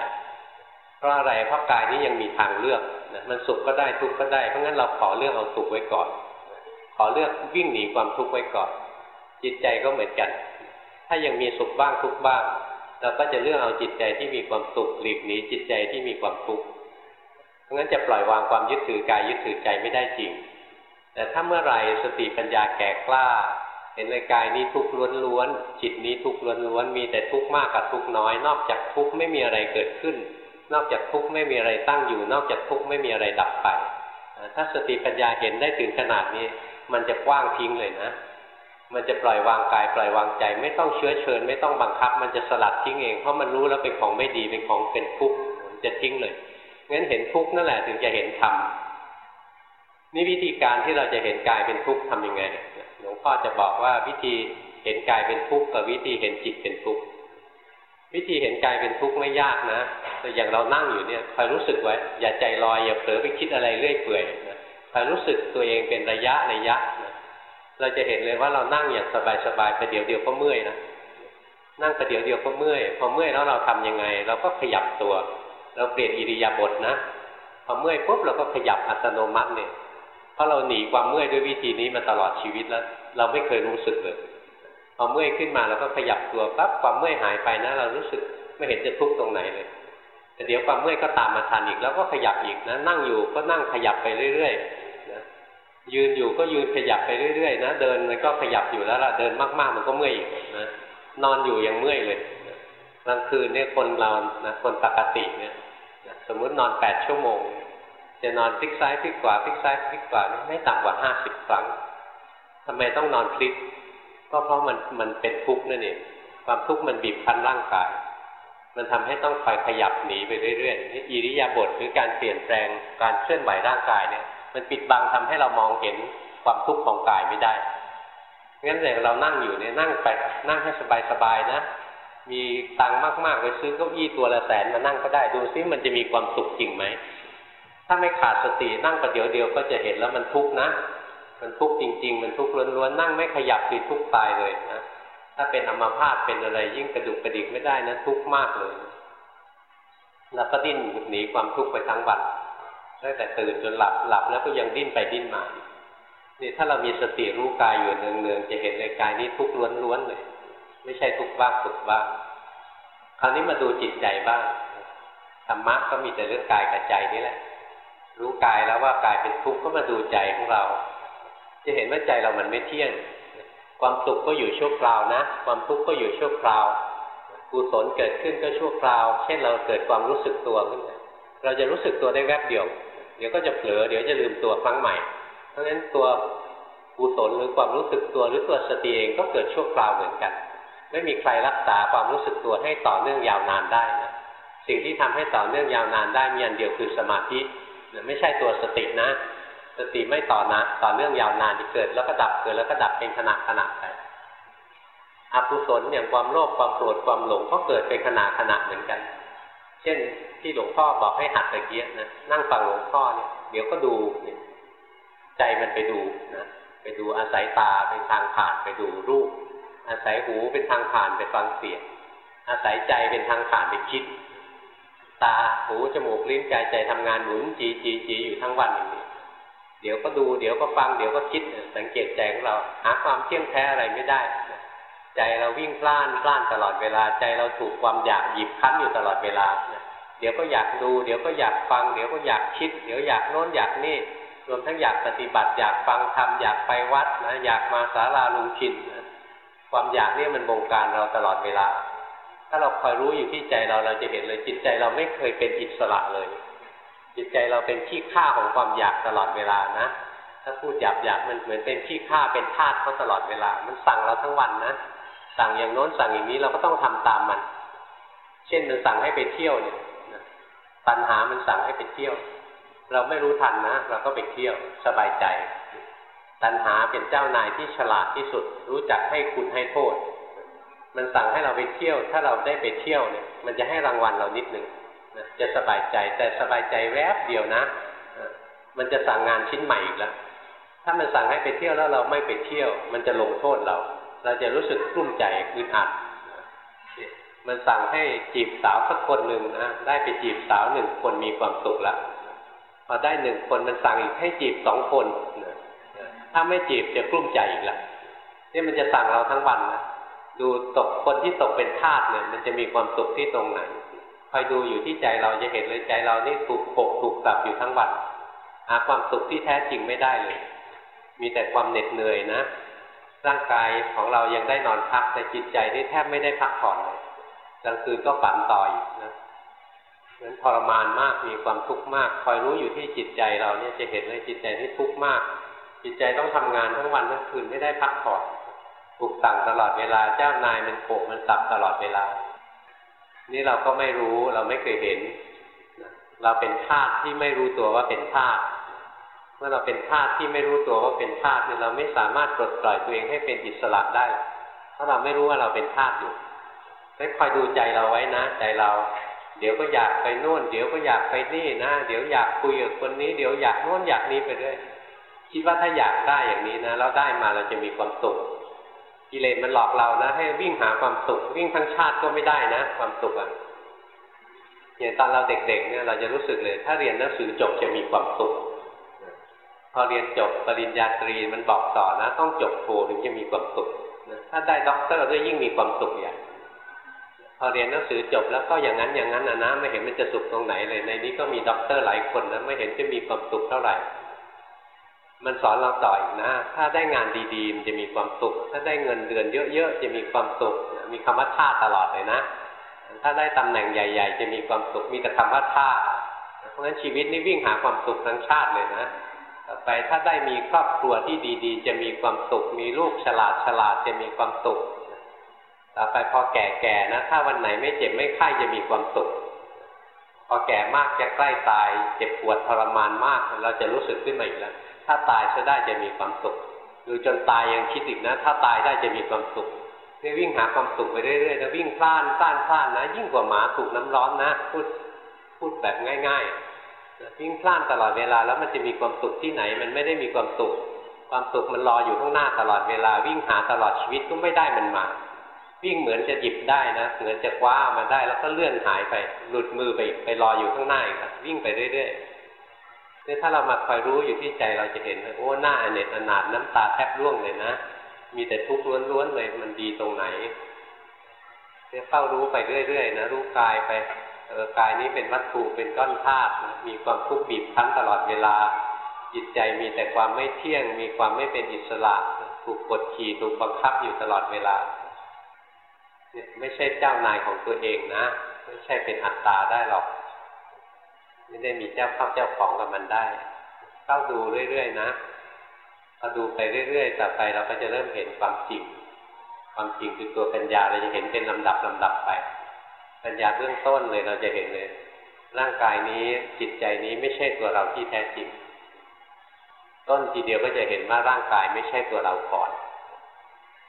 เพราะอะไรเพราะกายนี้ยังมีทางเลือกนะมันสุขก็ได้ทุกข์ก็ได้เพราะงั้นเราขอเลือกเอาสุขไว้ก่อน ขอเลือกวิ่งหนีความทุกข์ไว้ก่อน จิตใจก็เหมือนกัน ถ้ายังมีสุขบ้างทุกข์บ้าง เราก็จะเลือกเอาจิตใจที่มีความสุขหลีกหนีจิตใจที่มีความทุกข์เพราะงั้นจะปล่อยวางความยึดถือกายยึดถือใจไม่ได้จริง แต่ถ้าเมื่อไหร่สติปัญญาแก่กล้า เห็นในกายนี้ทุกข์ล้วนๆจิตนี้ทุกข์ล้วนๆมีแต่ทุกข์มากกับทุกข์น้อย นอกจากทุกข์ไม่มีอะไรเกิดขึ้น นอกจากทุกข์ไม่มีอะไรตั้งอยู่ นอกจากทุกข์ไม่มีอะไรดับไปถ้าสติปัญญาเห็นได้ถึงขนาดนี้ มันจะกว้างทิ้งเลยนะ มันจะปล่อยวางกายปล่อยวางใจ ไม่ต้องเชื้อเชิญ ไม่ต้องบังคับ มันจะสลัดทิ้งเอง เพราะมันรู้แล้วเป็นของไม่ดีเป็นของเป็นทุกข์มันจะทิ้งเลยงั้นเห็นทุกข์นั่นแหละถึงจะเห็นธรรมนี่วิธีการที่เราจะเห็นกายเป็นทุกข์ทำยังไงหลวงพ่อจะบอกว่าวิธีเห็นกายเป็นทุกข์กับวิธีเห็นจิตเป็นทุกข์วิธีเห็นกายเป็นทุกข์ไม่ยากนะแต่อย่างเรานั่งอยู่เนี่ยคอยรู้สึกไว้ อย่าใจลอยอย่าเผลอไปคิดอะไรเรื่อยเปื่อยคอยรู้สึกตัวเองเป็นระยะระยะนะ เราจะเห็นเลยว่าเรานั่งอย่างสบายๆไปเดี๋ยวเดียวก็เมื่อยนะนั่งปเดี๋ยวเดียวก็เมื่อยพอเมื่อยแล้วเราทํำยังไง เราก็ขยับตัว เราเปลี่ยนอิริยาบถนะพอเมื่อยปุ๊บเราก็ขยับอัตโนมัติเนี่ยเพราะเราหนีความเมื่อยด้วยวิธีนี้มาตลอดชีวิตแล้ว เราไม่เคยรู้สึกเลยพอเมื่อยขึ้นมาเราก็ขยับตัวปั๊บความเมื่อยหายไปนะ เรารู้สึกไม่เห็นจะทุกข์ตรงไหนเลยแต่เดี๋ยวความเมื่อยก็ตามมาทันอีก แล้วก็ขยับอีกนะนั่งอยู่ก็นั่งขยับไปเรื่อยๆ ยืนอยู่ก็ยืนขยับไปเรื่อยๆนะ เดินมันก็ขยับอยู่แล้วล่ะ เดินมากๆมันก็เมื่อยอีกนะ นอนอยู่ยังเมื่อยเลยกลางคืนเนี่ยคนเรานะคนปกติเนี่ยสมมุตินอนแปดชั่วโมง จะนอนพลิกซ้ายพลิกขวาพลิกซ้ายพลิกขวาไม่ต่ำกว่าห้าสิบครั้งทำไมต้องนอนพลิก ก็เพราะมันมันเป็นทุกข์นั่นเอง ความทุกข์มันบีบคั้นร่างกาย มันทำให้ต้องคอยขยับหนีไปเรื่อยๆนี่อิริยาบถหรือการเปลี่ยนแปลงการเคลื่อนไหวร่างกายเนี่ย มันปิดบังทำให้เรามองเห็นความทุกข์ของกายไม่ได้งั้นอย่างเรานั่งอยู่เนี่ยนั่งไปนั่งให้สบายๆนะ มีตังค์มากๆไปซื้อเก้าอี้ตัวละแสนมานั่งก็ได้ดูซิมันจะมีความสุขจริงไหมถ้าไม่ขาดสตินั่งประเดี๋ยวเดียวก็จะเห็นแล้วมันทุกข์นะ มันทุกข์จริง ๆ มันทุกข์ล้วนๆนั่งไม่ขยับคือทุกข์ตายเลยนะถ้าเป็นอัมาพาตเป็นอะไรยิ่งกระดุกกระดิกไม่ได้นะทุกข์มากเลย แล้วก็ดิ้นหนีความทุกข์ไปทั้งวัน ตั้งแต่ตื่นจนหลับหลับแล้วก็ยังดิ้นไปดิ้นมานี่ถ้าเรามีสติรู้กายอยู่เนืองๆจะเห็นในกายนี้ทุกข์ล้วนๆเลย ไม่ใช่ทุกข์บ้างสุขบ้างคราวนี้มาดูจิตใจบ้างธรรมะก็มีแต่เรื่องกายกับใจนี่แหละ รู้กายแล้วว่ากายเป็นทุกข์ก็มาดูใจของเรา จะเห็นว่าใจเรามันไม่เที่ยง ความสุขก็อยู่ชั่วคราวนะ ความทุกข์ก็อยู่ชั่วคราวกุศลเกิดขึ้นก็ชั่วคราว เช่นเราเกิดความรู้สึกตัวขึ้นเราจะรู้สึกตัวได้แวบเดียว เดี๋ยวก็จะเผลอเดี๋ยวจะลืมตัวครั้งใหม่ เพราะฉะนั้นตัวกุศลหรือความรู้สึกตัวหรือตัวสติเองก็เกิดชั่วคราวเหมือนกัน ไม่มีใครรักษาความรู้สึกตัวให้ต่อเนื่องยาวนานได้นะสิ่งที่ทำให้ต่อเนื่องยาวนานได้มีอันเดียวคือสมาธิไม่ใช่ตัวสตินะ สติไม่ต่อนะต่อเนื่องยาวนานที่เกิด แล้วก็ดับเกิดแล้วก็ดับเป็นขณะขณะไปอกุศลอย่างความโลภความโกรธความหลงก็เกิดเป็นขณะขณะเหมือนกัน เช่น ที่หลวงพ่อบอกให้หัดตะเกียบนะนั่งฟังหลวงพ่อเนี่ยเดี๋ยวก็ดูเนี่ยใจมันไปดูนะไปดูอาศัยตาเป็นทางผ่านไปดูรูป อาศัยหูเป็นทางผ่านไปฟังเสียงอาศัยใจเป็นทางผ่านไปคิด ตาหูจมูกลิ้นกายใจทำงานหมุนจีจีจีอยู่ทั้งวันอย่างนี้เดี๋ยวก็ดูเดี๋ยวก็ฟังเดี๋ยวก็คิดสังเกตใจของเรา หาความเที่ยงแท้อะไรไม่ได้ ใจเราวิ่งพล่านพล่านตลอดเวลา ใจเราถูกความอยากหยิบคั้นอยู่ตลอดเวลา เดี๋ยวก็อยากดู เดี๋ยวก็อยากฟัง เดี๋ยวก็อยากคิด เดี๋ยวอยากโน้นอยากนี่รวมทั้งอยากปฏิบัติ อยากฟังธรรมอยากไปวัดนะอยากมาศาลาลุงชินนะความอยากนี่มันบงการเราตลอดเวลา ถ้าเราคอยรู้อยู่ที่ใจเราเราจะเห็นเลยจิตใจเราไม่เคยเป็นอิสระเลย จิตใจเราเป็นขี้ข้าของความอยากตลอดเวลานะ ถ้าพูดหยาบหยาบมันเหมือนเป็นขี้ข้าเป็นทาสเขาตลอดเวลา มันสั่งเราทั้งวันนะ สั่งอย่างโน้นสั่งอย่างนี้เราก็ต้องทำตามมัน เช่นมันสั่งให้ไปเที่ยวเนี่ย ปัญหามันสั่งให้ไปเที่ยว เราไม่รู้ทันนะ เราก็ไปเที่ยวสบายใจ ตัณหาเป็นเจ้านายที่ฉลาดที่สุด รู้จักให้คุณให้โทษ มันสั่งให้เราไปเที่ยว ถ้าเราได้ไปเที่ยวเนี่ย มันจะให้รางวัลเรานิดหนึ่งจะสบายใจแต่สบายใจแวบเดียวนะ มันจะสั่งงานชิ้นใหม่อีกแล้ว ถ้ามันสั่งให้ไปเที่ยวแล้วเราไม่ไปเที่ยว มันจะลงโทษเรา เราจะรู้สึกกลุ้มใจอึดอัด มันสั่งให้จีบสาวสักคนหนึ่งนะได้ไปจีบสาวหนึ่งคนมีความสุขล้วพอได้หนึ่งคนมันสั่งอีกให้จีบสองคนถ้าไม่จีบจะกลุ้มใจอีกละนี่มันจะสั่งเราทั้งวันนะดูตกคนที่ตกเป็นทาสเนี่ย มันจะมีความสุขที่ตรงไหนคอยดูอยู่ที่ใจเราจะเห็นเลยใจเรานี่ถูกปกถูกตับอยู่ทั้งวันหาความสุขที่แท้จริงไม่ได้เลย มีแต่ความเหน็ดเหนื่อยนะร่างกายของเรายังได้นอนพักแต่จิตใจนี่แทบไม่ได้พักผ่อนเลย กลางคืนก็ฝันต่อยนะนั้นทรมานมากมีความทุกข์มาก คอยรู้อยู่ที่จิตใจเราเนี่ยจะเห็นเลยจิตใจที่ทุกข์มาก จิตใจต้องทำงานทั้งวันทั้งคืนไม่ได้พักผ่อนถูกสั่งตลอดเวลาเจ้านายมันโกะมันสับตลอดเวลา นี่เราก็ไม่รู้เราไม่เคยเห็น เราเป็นธาตุที่ไม่รู้ตัวว่าเป็นธาตุเมื่อเราเป็นธาตุที่ไม่รู้ตัวว่าเป็นธาตุเนี่ยเราไม่สามารถปลดปล่อยตัวเองให้เป็นอิสระได้เพราะเราไม่รู้ว่าเราเป็นธาตุอยู่ ให้คอยดูใจเราไว้นะ ใจเรา เดี๋ยวก็อยากไปโน่น เดี๋ยวก็อยากไปนี่นะ เดี๋ยวอยากคุยกับคนนี้ เดี๋ยวอยากโน่นอยากนี้ไปเรื่อยคิดว่าถ้าอยากได้อย่างนี้นะแล้วได้มาเราจะมีความสุขกิเลสมันหลอกเรานะให้วิ่งหาความสุข วิ่งทั้งชาติก็ไม่ได้นะ ความสุขอะอย่างตอนเราเด็กๆเนี่ยเราจะรู้สึกเลย ถ้าเรียนหนังสือจบจะมีความสุขพอเรียนจบปริญญาตรีมันบอกต่อนะ ต้องจบโทถึงจะมีความสุขถ้าได้ด็อกเตอร์ก็ยิ่งมีความสุขอย่าง พอเรียนหนังสือจบแล้วก็อย่างนั้นอย่างนั้นนะนะไม่เห็นมันจะสุขตรงไหนเลย ในนี้ก็มีด็อกเตอร์หลายคนนะไม่เห็นจะมีความสุขเท่าไหร่ มันสอนเราต่ออีกนะ ถ้าได้งานดีๆมันจะมีความสุข ถ้าได้เงินเดือนเยอะๆจะมีความสุข มีคำว่าท่าตลอดเลยนะ ถ้าได้ตำแหน่งใหญ่ ๆ จะมีความสุข มีแต่คำว่าท่า เพราะฉะนั้นชีวิตนี้วิ่งหาความสุขทั้งชาติเลยนะต่อไปถ้าได้มีครอบครัวที่ดี ๆ จะมีความสุข มีลูกฉลาดฉลาดจะมีความสุข ต่อไปพอแก่ๆนะ ถ้าวันไหนไม่เจ็บไม่ไข้จะมีความสุข พอแก่มากจะใกล้ตาย เจ็บปวดทรมานมาก เราจะรู้สึกขึ้นมาอีกแล้ว ถ้าตายจะได้จะมีความสุขหรือจนตายยังคิดอีกนะ ถ้าตายได้จะมีความสุขนี่วิ่งหาความสุขไปเรื่อยๆนะวิ่งพล่านพล่านพล่านนะ ยิ่งกว่าหมาถูกน้ำร้อนนะ พูดพูดแบบง่ายๆวิ่งพล่านตลอดเวลาแล้วมันจะมีความสุขที่ไหน มันไม่ได้มีความสุข ความสุขมันรออยู่ข้างหน้าตลอดเวลา วิ่งหาตลอดชีวิตก็ไม่ได้มันมา วิ่งเหมือนจะหยิบได้นะเหมือนจะคว้ามาได้แล้วก็เลื่อนหายไป หลุดมือไปไปรออยู่ข้างหน้าอีกวิ่งไปเรื่อยๆนี่ถ้าเรามาคอยรู้อยู่ที่ใจเราจะเห็นโอ้หน้าอเนตอนาถน้ำตาแทบร่วงเลยนะ มีแต่ทุกข์ล้วนๆเลยมันดีตรงไหนเนี่ยเฝ้ารู้ไปเรื่อยๆนะรู้กายไปเออกายนี้เป็นวัตถุเป็นก้อนธาตุมีความทุกข์บีบคั้นตลอดเวลา จิตใจมีแต่ความไม่เที่ยง มีความไม่เป็นอิสระ ถูกกดขี่ถูกบังคับอยู่ตลอดเวลา ไม่ใช่เจ้านายของตัวเองนะ ไม่ใช่เป็นอัตตาได้หรอก ไม่ได้มีเจ้าเข้าเจ้าของกับมันได้เข้าดูเรื่อยๆนะพอดูไปเรื่อยๆต่อไปเราก็จะเริ่มเห็นความจริง ความจริงคือตัวปัญญาเราจะเห็นเป็นลำดับลำดับไป ปัญญาเบื้องต้นเลยเราจะเห็นเลย ร่างกายนี้จิตใจนี้ไม่ใช่ตัวเราที่แท้จริง ต้นทีเดียวก็จะเห็นว่าร่างกายไม่ใช่ตัวเราก่อน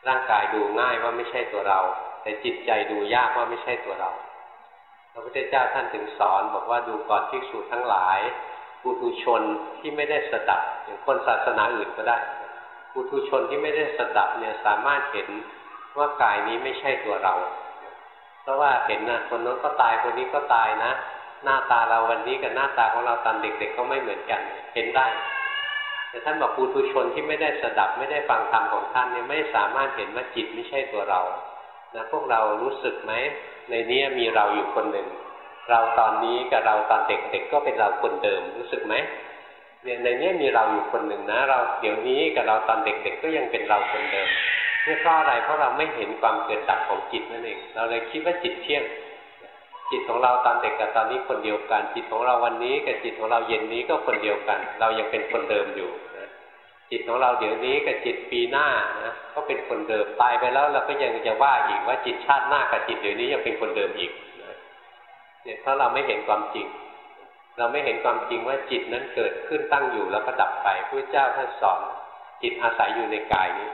ร่างกายดูง่ายว่าไม่ใช่ตัวเรา แต่จิตใจดูยากว่าไม่ใช่ตัวเราพระพุทธเจ้าท่านถึงสอนบอกว่าดูก่อนภิกษุทั้งหลายปุถุชนที่ไม่ได้สดับอย่างคนศาสนาอื่นก็ได้ปุถุชนที่ไม่ได้สดับเนี่ยสามารถเห็นว่ากายนี้ไม่ใช่ตัวเรา เพราะว่าเห็นนะคนนั้นก็ตายคนนี้ก็ตายนะ หน้าตาเราวันนี้กับหน้าตาของเราตอนเด็กๆก็ไม่เหมือนกันเห็นได้ แต่ท่านบอกปุถุชนที่ไม่ได้สดับไม่ได้ฟังธรรมของท่านเนี่ยไม่สามารถเห็นว่าจิตไม่ใช่ตัวเรา นะพวกเรารู้สึกไหม ในนี้มีเราอยู่คนหนึ่ง เราตอนนี้กับเราตอนเด็กๆก็เป็นเราคนเดิมรู้สึกไหมเนี่ยในนี้มีเราอยู่คนหนึ่งนะ เราเดี๋ยวนี้กับเราตอนเด็กๆก็ยังเป็นเราคนเดิมนี่เพราะอะไรเพราะเราไม่เห็นความเกิดดับของจิตนั่นเองเราเลยคิดว่าจิตเที่ยง จิตของเราตอนเด็กกับตอนนี้คนเดียวกัน จิตของเราวันนี้กับจิตของเราเย็นนี้ก็คนเดียวกัน เรายังเป็นคนเดิมอยู่ จิตของเราเดี๋ยวนี้กับจิตปีหน้านะก็เป็นคนเดิมตายไปแล้วเราก็ยังจะว่าอีกว่าจิตชาติหน้ากับจิตเดี๋ยวนี้ยังเป็นคนเดิมอีกเนี่ยเพราะเราไม่เห็นความจริง เราไม่เห็นความจริงว่าจิตนั้นเกิดขึ้นตั้งอยู่แล้วก็ดับไปพระเจ้าท่านสอนจิตอาศัยอยู่ในกายนี้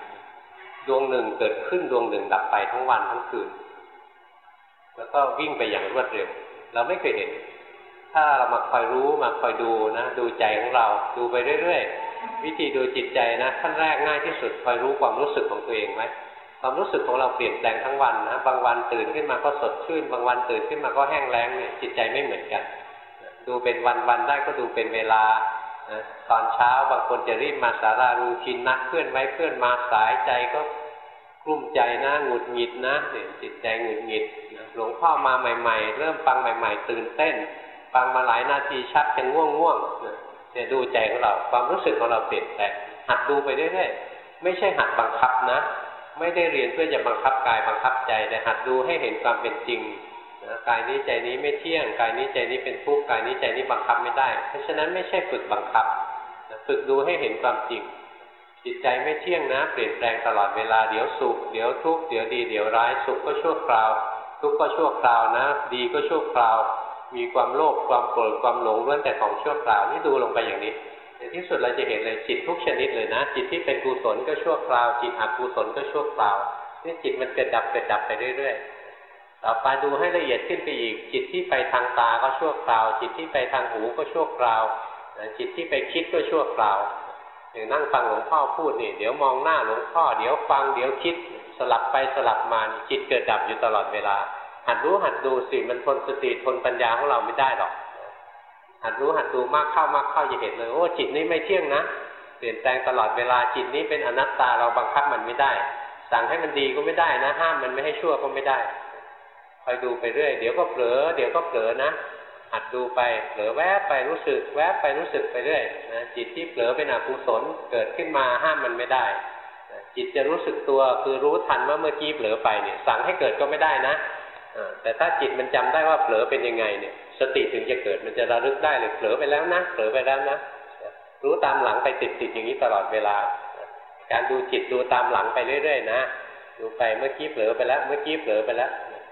ดวงหนึ่งเกิดขึ้นดวงหนึ่งดับไปทั้งวันทั้งคืน แล้วก็วิ่งไปอย่างรวดเร็ว เราไม่เคยเห็น ถ้าเรามาคอยรู้มาคอยดูนะ ดูใจของเราดูไปเรื่อยๆ วิธีดูจิตใจนะขั้นแรกง่ายที่สุดคอยรู้ความรู้สึกของตัวเองไหมความรู้สึกของเราเปลี่ยนแปลงทั้งวันนะบางวันตื่นขึ้นมาก็สดชื่น บางวันตื่นขึ้นมาก็แห้งแล้งเนี่ยจิตใจไม่เหมือนกัน ดูเป็นวันวันได้ก็ดูเป็นเวลาตอนเช้าบางคนจะรีบมาสารารูชินนัดเพื่อนไว้เพื่อนมาสายใจก็กลุ้มใจนะหงุดหงิดนะเนี่ยจิตใจหงุดหงิดหลวงพ่อมาใหม่ ๆ เริ่มฟังใหม่ ๆ ตื่นเต้น ฟังมาหลายนาทีชักจะง่วงง่วง เนี่ยดูใจของเรา ความรู้สึกของเราเปลี่ยนแปลงหัดดูไปเรื่อยๆ ไม่ใช่หัดบังคับนะ ไม่ได้เรียนเพื่อจะบังคับกายบังคับใจแต่หัดดูให้เห็นความเป็นจริงนะกายนี้ใจนี้ไม่เที่ยง กายนี้ใจนี้เป็นทุกข์กายนี้ใจนี้บังคับไม่ได้ เพราะฉะนั้นไม่ใช่ฝึกบังคับฝึกดูให้เห็นความจริง จิตใจไม่เที่ยงนะ เปลี่ยนแปลงตลอดเวลาเดี๋ยวสุขเดี๋ยวทุกข์เดี๋ยวดีเดี๋ยวร้ายสุขก็ชั่วคราว ทุกข์ก็ชั่วคราวนะ ดีก็ชั่วคราว มีความโลภความโกรธความหลงล้วนแต่ของชั่วคราวนี่ดูลงไปอย่างนี้ในที่สุดเราจะเห็นเลยจิตทุกชนิดเลยนะ จิตที่เป็นกุศลก็ชั่วคราว จิตอกุศลก็ชั่วคราวนี่จิตมันเกิดดับเกิดดับไปเรื่อยๆต่อไปดูให้ละเอียดขึ้นไปอีก จิตที่ไปทางตาก็ชั่วคราว จิตที่ไปทางหูก็ชั่วคราวจิตที่ไปคิดก็ชั่วคราวอย่างนั่งฟังหลวงพ่อพูดนี่เดี๋ยวมองหน้าหลวงพ่อ เดี๋ยวฟังเดี๋ยวคิดสลับไปสลับมาจิตเกิดดับอยู่ตลอดเวลา หัดรู้หัดดูสิมันทนสติทนปัญญาของเราไม่ได้หรอก หัดรู้หัดดูมากเข้ามากเข้าจะเห็นเลยโอ้จิตนี้ไม่เที่ยงนะเปลี่ยนแปลงตลอดเวลาจิตนี้เป็นอนัตตาเราบังคับมันไม่ได้ สั่งให้มันดีก็ไม่ได้นะ ห้ามมันไม่ให้ชั่วก็ไม่ได้คอยดูไปเรื่อยเดี๋ยวก็เผลอเดี๋ยวก็เผลอนะหัดดูไปเผลอแวบไปรู้สึก แวบไปรู้สึกไปเรื่อยนะจิตที่เผลอเป็นอกุศลเกิดขึ้นมาห้ามมันไม่ได้จิตจะรู้สึกตัวคือรู้ทันว่าเมื่อกี้เผลอไปเนี่ยสั่งให้เกิดก็ไม่ได้นะ แต่ถ้าจิตมันจำได้ว่าเผลอเป็นยังไงเนี่ย สติถึงจะเกิดมันจะระลึกได้เลยเผลอไปแล้วนะเผลอไปแล้วนะรู้ตามหลังไปติดติดอย่างนี้ตลอดเวลา การดูจิตดูตามหลังไปเรื่อย ๆ นะดูไปเมื่อกี้เผลอไปแล้ว เมื่อกี้เผลอไปแล้ว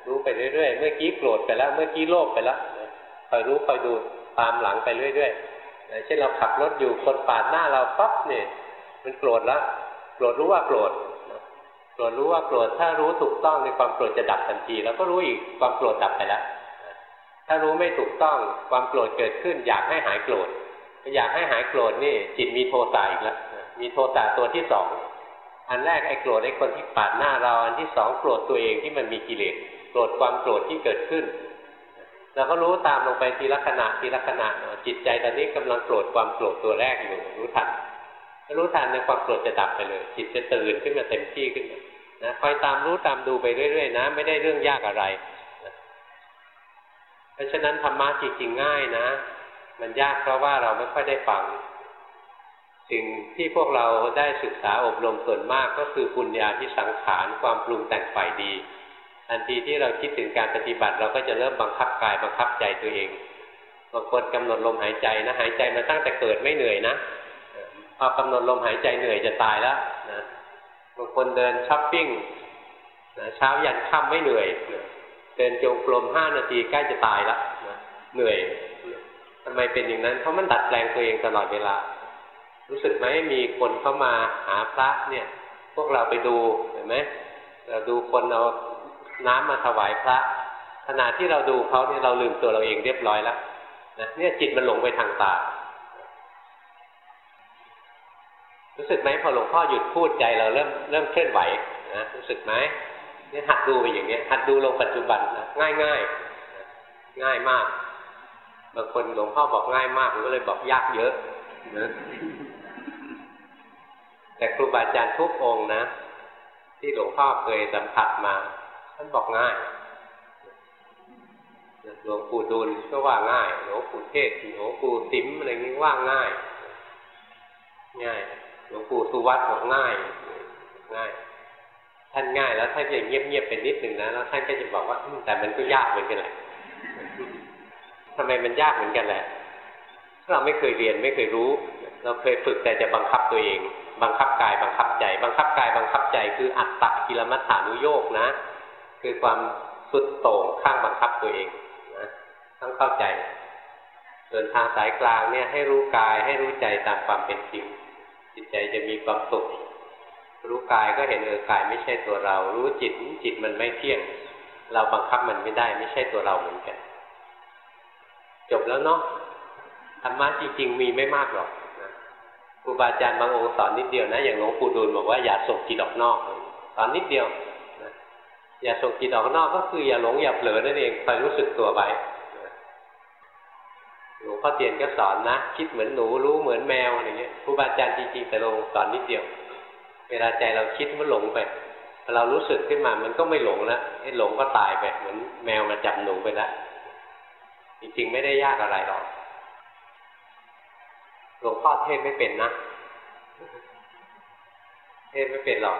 รู้ไปเรื่อยๆเมื่อกี้โกรธไปแล้ว เมื่อกี้โลภไปแล้วคอยรู้คอยดูตามหลังไปเรื่อยๆเช่นเราขับรถอยู่คนปาดหน้าเราปั๊บเนี่ยมันโกรธแล้วโกรธรู้ว่าโกรธ รธรู้ว่าโกรธถ้ารู้ถูกต้องในความโกรธจะดับทันที แล้วก็รู้อีกความโกรธดับไปแล้วถ้ารู้ไม่ถูกต้องความโกรธเกิดขึ้น อยากให้หายโกรธอยากให้หายโกรธนี่ จิตมีโทสะอีกแล้วมีโทสะตัวที่สองอันแรกไอ้โกรธไอ้คนที่ปาดหน้าเรา อันที่สองโกรธตัวเองที่มันมีกิเลสโกรธความโกรธที่เกิดขึ้นเราก็รู้ตามลงไปทีละขณะทีละขณะจิตใจตอนนี้กำลังโกรธความโกรธตัวแรกอยู่รู้ทันรู้ทันในความโกรธจะดับไปเลย จิตจะตื่นขึ้นมาเต็มที่ขึ้นมา นะคอยตามรู้ตามดูไปเรื่อยๆนะ ไม่ได้เรื่องยากอะไรเพราะฉะนั้นธรรมะจริงๆง่ายนะ มันยากเพราะว่าเราไม่ค่อยได้ฟัง สิ่งที่พวกเราได้ศึกษาอบรมส่วนมากก็คือปุญญาที่สังขารความปรุงแต่งฝ่ายดีทันทีที่เราคิดถึงการปฏิบัติ เราก็จะเริ่มบังคับกายบังคับใจตัวเองบางคนกำหนดลมหายใจนะหายใจมาตั้งแต่เกิดไม่เหนื่อยนะพอกำหนดลมหายใจเหนื่อยจะตายแล้วนะ บางคนเดินช้อปปิ้งนะเช้ายันค่ำไม่เหนื่อย เดินจงกรมห้านาทีใกล้จะตายแล้วนะเหนื่อยทำไมเป็นอย่างนั้น เพราะมันดัดแปลงตัวเองตลอดเวลา รู้สึกไหมมีคนเข้ามาหาพระเนี่ย พวกเราไปดูเห็นไหมเราดูคนเอาน้ำมาถวายพระ ขณะที่เราดูเขาเนี่ยเราลืมตัวเราเองเรียบร้อยแล้วนะเนี่ยจิตมันหลงไปทางตา รู้สึกไหมพอหลวงพ่อหยุดพูดใจเราเริ่มเริ่มเคลื่อนไหวนะรู้สึกไหมเนี่ยหัดดูไปอย่างเงี้ยหัดดูลงปัจจุบันนะง่ายง่ายง่ายมากบางคนหลวงพ่อบอกง่ายมากผมก็เลยบอกยากเยอะนะแต่ครูบาอาจารย์ทุกองนะ ที่หลวงพ่อเคยสัมผัสมาท่านบอกง่ายหลวงปู่ดูลก็ว่าง่ายหลวงปู่เทศหลวงปู่ติ๋มอะไรนี้ว่าง่าย ง่าย หลวงปู่สุวัตบอกง่ายง่าย ท่านง่ายแล้วท่านจะเงียบๆเป็นนิดหนึ่งนะแล้วท่านก็จะบอกว่าแต่มันก็ยากเหมือนกันแหละทำไมมันยากเหมือนกันแหละถ้าเราไม่เคยเรียนไม่เคยรู้ เราเคยฝึกแต่จะบังคับตัวเอง บังคับกายบังคับใจ บังคับกายบังคับใจคืออัตตะกิลมัฏฐานุโยกนะ คือความสุดโต่งข้างบังคับตัวเองนะต้องเข้าใจส่วนทางสายกลางเนี่ยให้รู้กายให้รู้ใจตามความเป็นจริง จิตใจจะมีความสุขรู้กายก็เห็นเออกายไม่ใช่ตัวเรา รู้จิตจิตมันไม่เที่ยง เราบังคับมันไม่ได้ ไม่ใช่ตัวเราเหมือนกัน จบแล้วเนาะธรรมะจริง ๆ มีไม่มากหรอกครูบาอาจารย์บางองค์สอนนิดเดียวนะ อย่างหลวงปู่ดูลบอกว่าอย่าส่งจิตออกนอกสอนนิดเดียวอย่าส่งจิตออกนอกก็คืออย่าหลงอย่าเผลอนั่นเองคอยรู้สึกตัวไป หลวงพ่อเตียนก็สอนนะ คิดเหมือนหนูรู้เหมือนแมวอะไรเงี้ยครูบาอาจารย์จริงๆแต่ลงสอนนิดเดียว เวลาใจเราคิดมันหลงไปเรารู้สึกขึ้นมามันก็ไม่หลงแล้วไอ้หลงก็ตายไปเหมือนแมวมาจับหนูไปแล้วจริงๆไม่ได้ยากอะไรหรอกหลวงพ่อเทศไม่เป็นนะ เทศไม่เป็นหรอก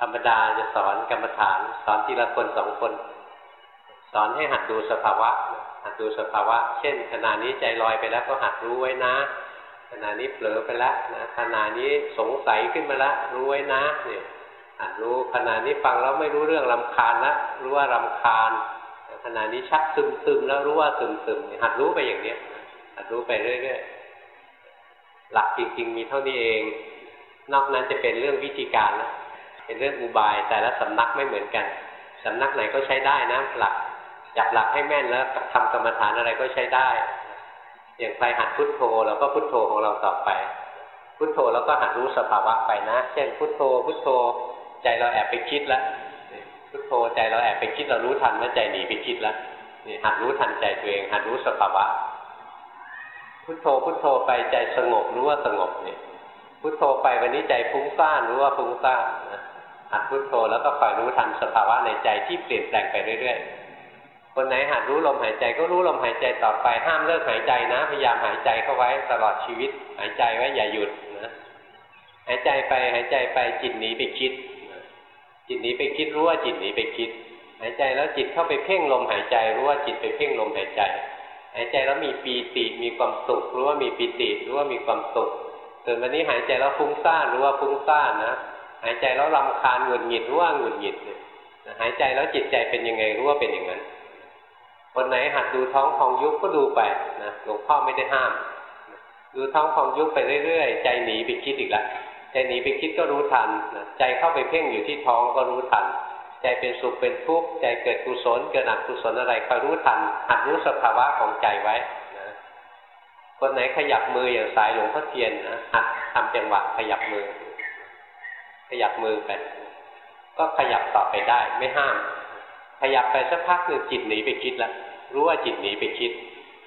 ธรรมดาจะสอนกรรมฐาน สอนทีละคนสองคน สอนให้หัดดูสภาวะหัดดูสภาวะ เช่น ขณะนี้ใจลอยไปแล้วก็หัดรู้ไว้นะขณะนี้เผลอไปแล้วนะขณะนี้สงสัยขึ้นมาแล้วรู้ไว้นะเนี่ยหัดรู้ขณะนี้ฟังแล้วไม่รู้เรื่องลำคาญล้วรู้ว่ารำคาญขณะนี้ชักซึมซึมแล้วรู้ว่าซึมซึมหัดรู้ไปอย่างเนี้ยหัดรู้ไปเรื่อยๆหลักจริง ๆ มีเท่านี้เอง นอกนั้นจะเป็นเรื่องวิธีการแล้วเป็นเรื่องอุบายแต่ละสำนักไม่เหมือนกันสำนักไหนก็ใช้ได้นะหลัก จับหลักให้แม่นแล้วทำกรรมฐานอะไรก็ใช้ได้ อย่างใครหัดพุทโธเราก็พุทโธของเราต่อไป พุทโธแล้วก็หัดรู้สภาวะไปนะ เช่นพุทโธ พุทโธใจเราแอบไปคิดแล้วพุทโธใจเราแอบไปคิดเรารู้ทันว่าใจหนีไปคิดแล้วนี่หัดรู้ทันใจตัวเอง หัดรู้สภาวะ พุทโธพุทโธไปใจสงบรู้ว่าสงบเนี่ยพุทโธไปวันนี้ใจฟุ้งซ่านรู้ว่าฟุ้งซ่านหัดพุทโธแล้วก็คอยรู้ทันสภาวะในใจที่เปลี่ยนแปลงไปเรื่อยๆ คนไหนหัดรู้ลมหายใจก็รู้ลมหายใจต่อไปห้ามเลิกหายใจนะ พยายามหายใจเข้าไว้ตลอดชีวิต หายใจไว้อย่าหยุดนะหายใจไปหายใจไปจิตหนีไปคิด จิตหนีไปคิดรู้ว่าจิตหนีไปคิด หายใจแล้วจิตเข้าไปเพ่งลมหายใจ รู้ว่าจิตไปเพ่งลมหายใจ หายใจแล้วมีปีติมีความสุขรู้ว่ามีปีติรู้ว่ามีความสุขส่วนวันนี้หายใจแล้วฟุ้งซ่านรู้ว่าฟุ้งซ่านนะหายใจแล้วรำคาญหงุดหงิดรู้ว่าหงุดหงิดหายใจแล้วจิตใจเป็นยังไงรู้ว่าเป็นอย่างนั้น คนไหนหัดดูท้องพองยุบก็ดูไปนะหลวงพ่อไม่ได้ห้าม ดูท้องพองยุบไปเรื่อยๆ ใจหนีไปคิดอีกแล้วใจหนีไปคิดก็รู้ทันใจเข้าไปเพ่งอยู่ที่ท้องก็รู้ทัน ใจเป็นสุขเป็นทุกข์ใจเกิดกุศลเกิดอกุศลอะไรคอยรู้ทันหัดรู้สภาวะของใจไว้นะคนไหนขยับมืออย่างสายหลวงพ่อเทียนนะหัดทำจังหวะขยับมือ ขยับมือไปก็ขยับต่อไปได้ไม่ห้าม ขยับไปสักพักหนึ่งจิตหนีไปคิดแล้วรู้ว่าจิตหนีไปคิด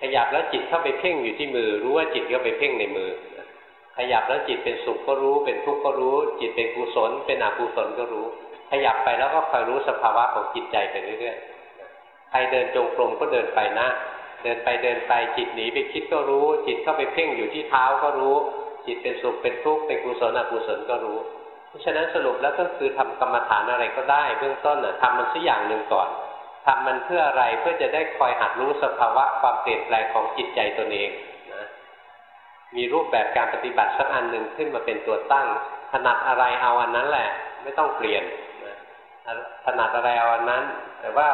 ขยับแล้วจิตเข้าไปเพ่งอยู่ที่มือ รู้ว่าจิตก็ไปเพ่งในมือ ขยับแล้วจิตเป็นสุขก็รู้ เป็นทุกข์ก็รู้ จิตเป็นกุศล เป็นอกุศลก็รู้ ขยับไปแล้วก็คอยรู้สภาวะของจิตใจไปเรื่อยๆใครเดินจงกรมก็เดินไปนะ เดินไปเดินไปจิตหนีไปคิดก็รู้ จิตเข้าไปเพ่งอยู่ที่เท้าก็รู้ จิตเป็นสุขเป็นทุกข์เป็นกุศลอกุศลก็รู้ เพราะฉะนั้นสรุปแล้วก็คือทำกรรมฐานอะไรก็ได้ เบื้องต้นน่ะทำมันสักอย่างหนึ่งก่อนทำมันเพื่ออะไรเพื่อจะได้คอยหัดรู้สภาวะความเปลี่ยนแปลงของจิตใจตนเองนะมีรูปแบบการปฏิบัติสักอันหนึ่งขึ้นมาเป็นตัวตั้งถนัดอะไรเอาอันนั้นแหละ ไม่ต้องเปลี่ยนถนัดอะไรเอาอันนั้น แต่ว่า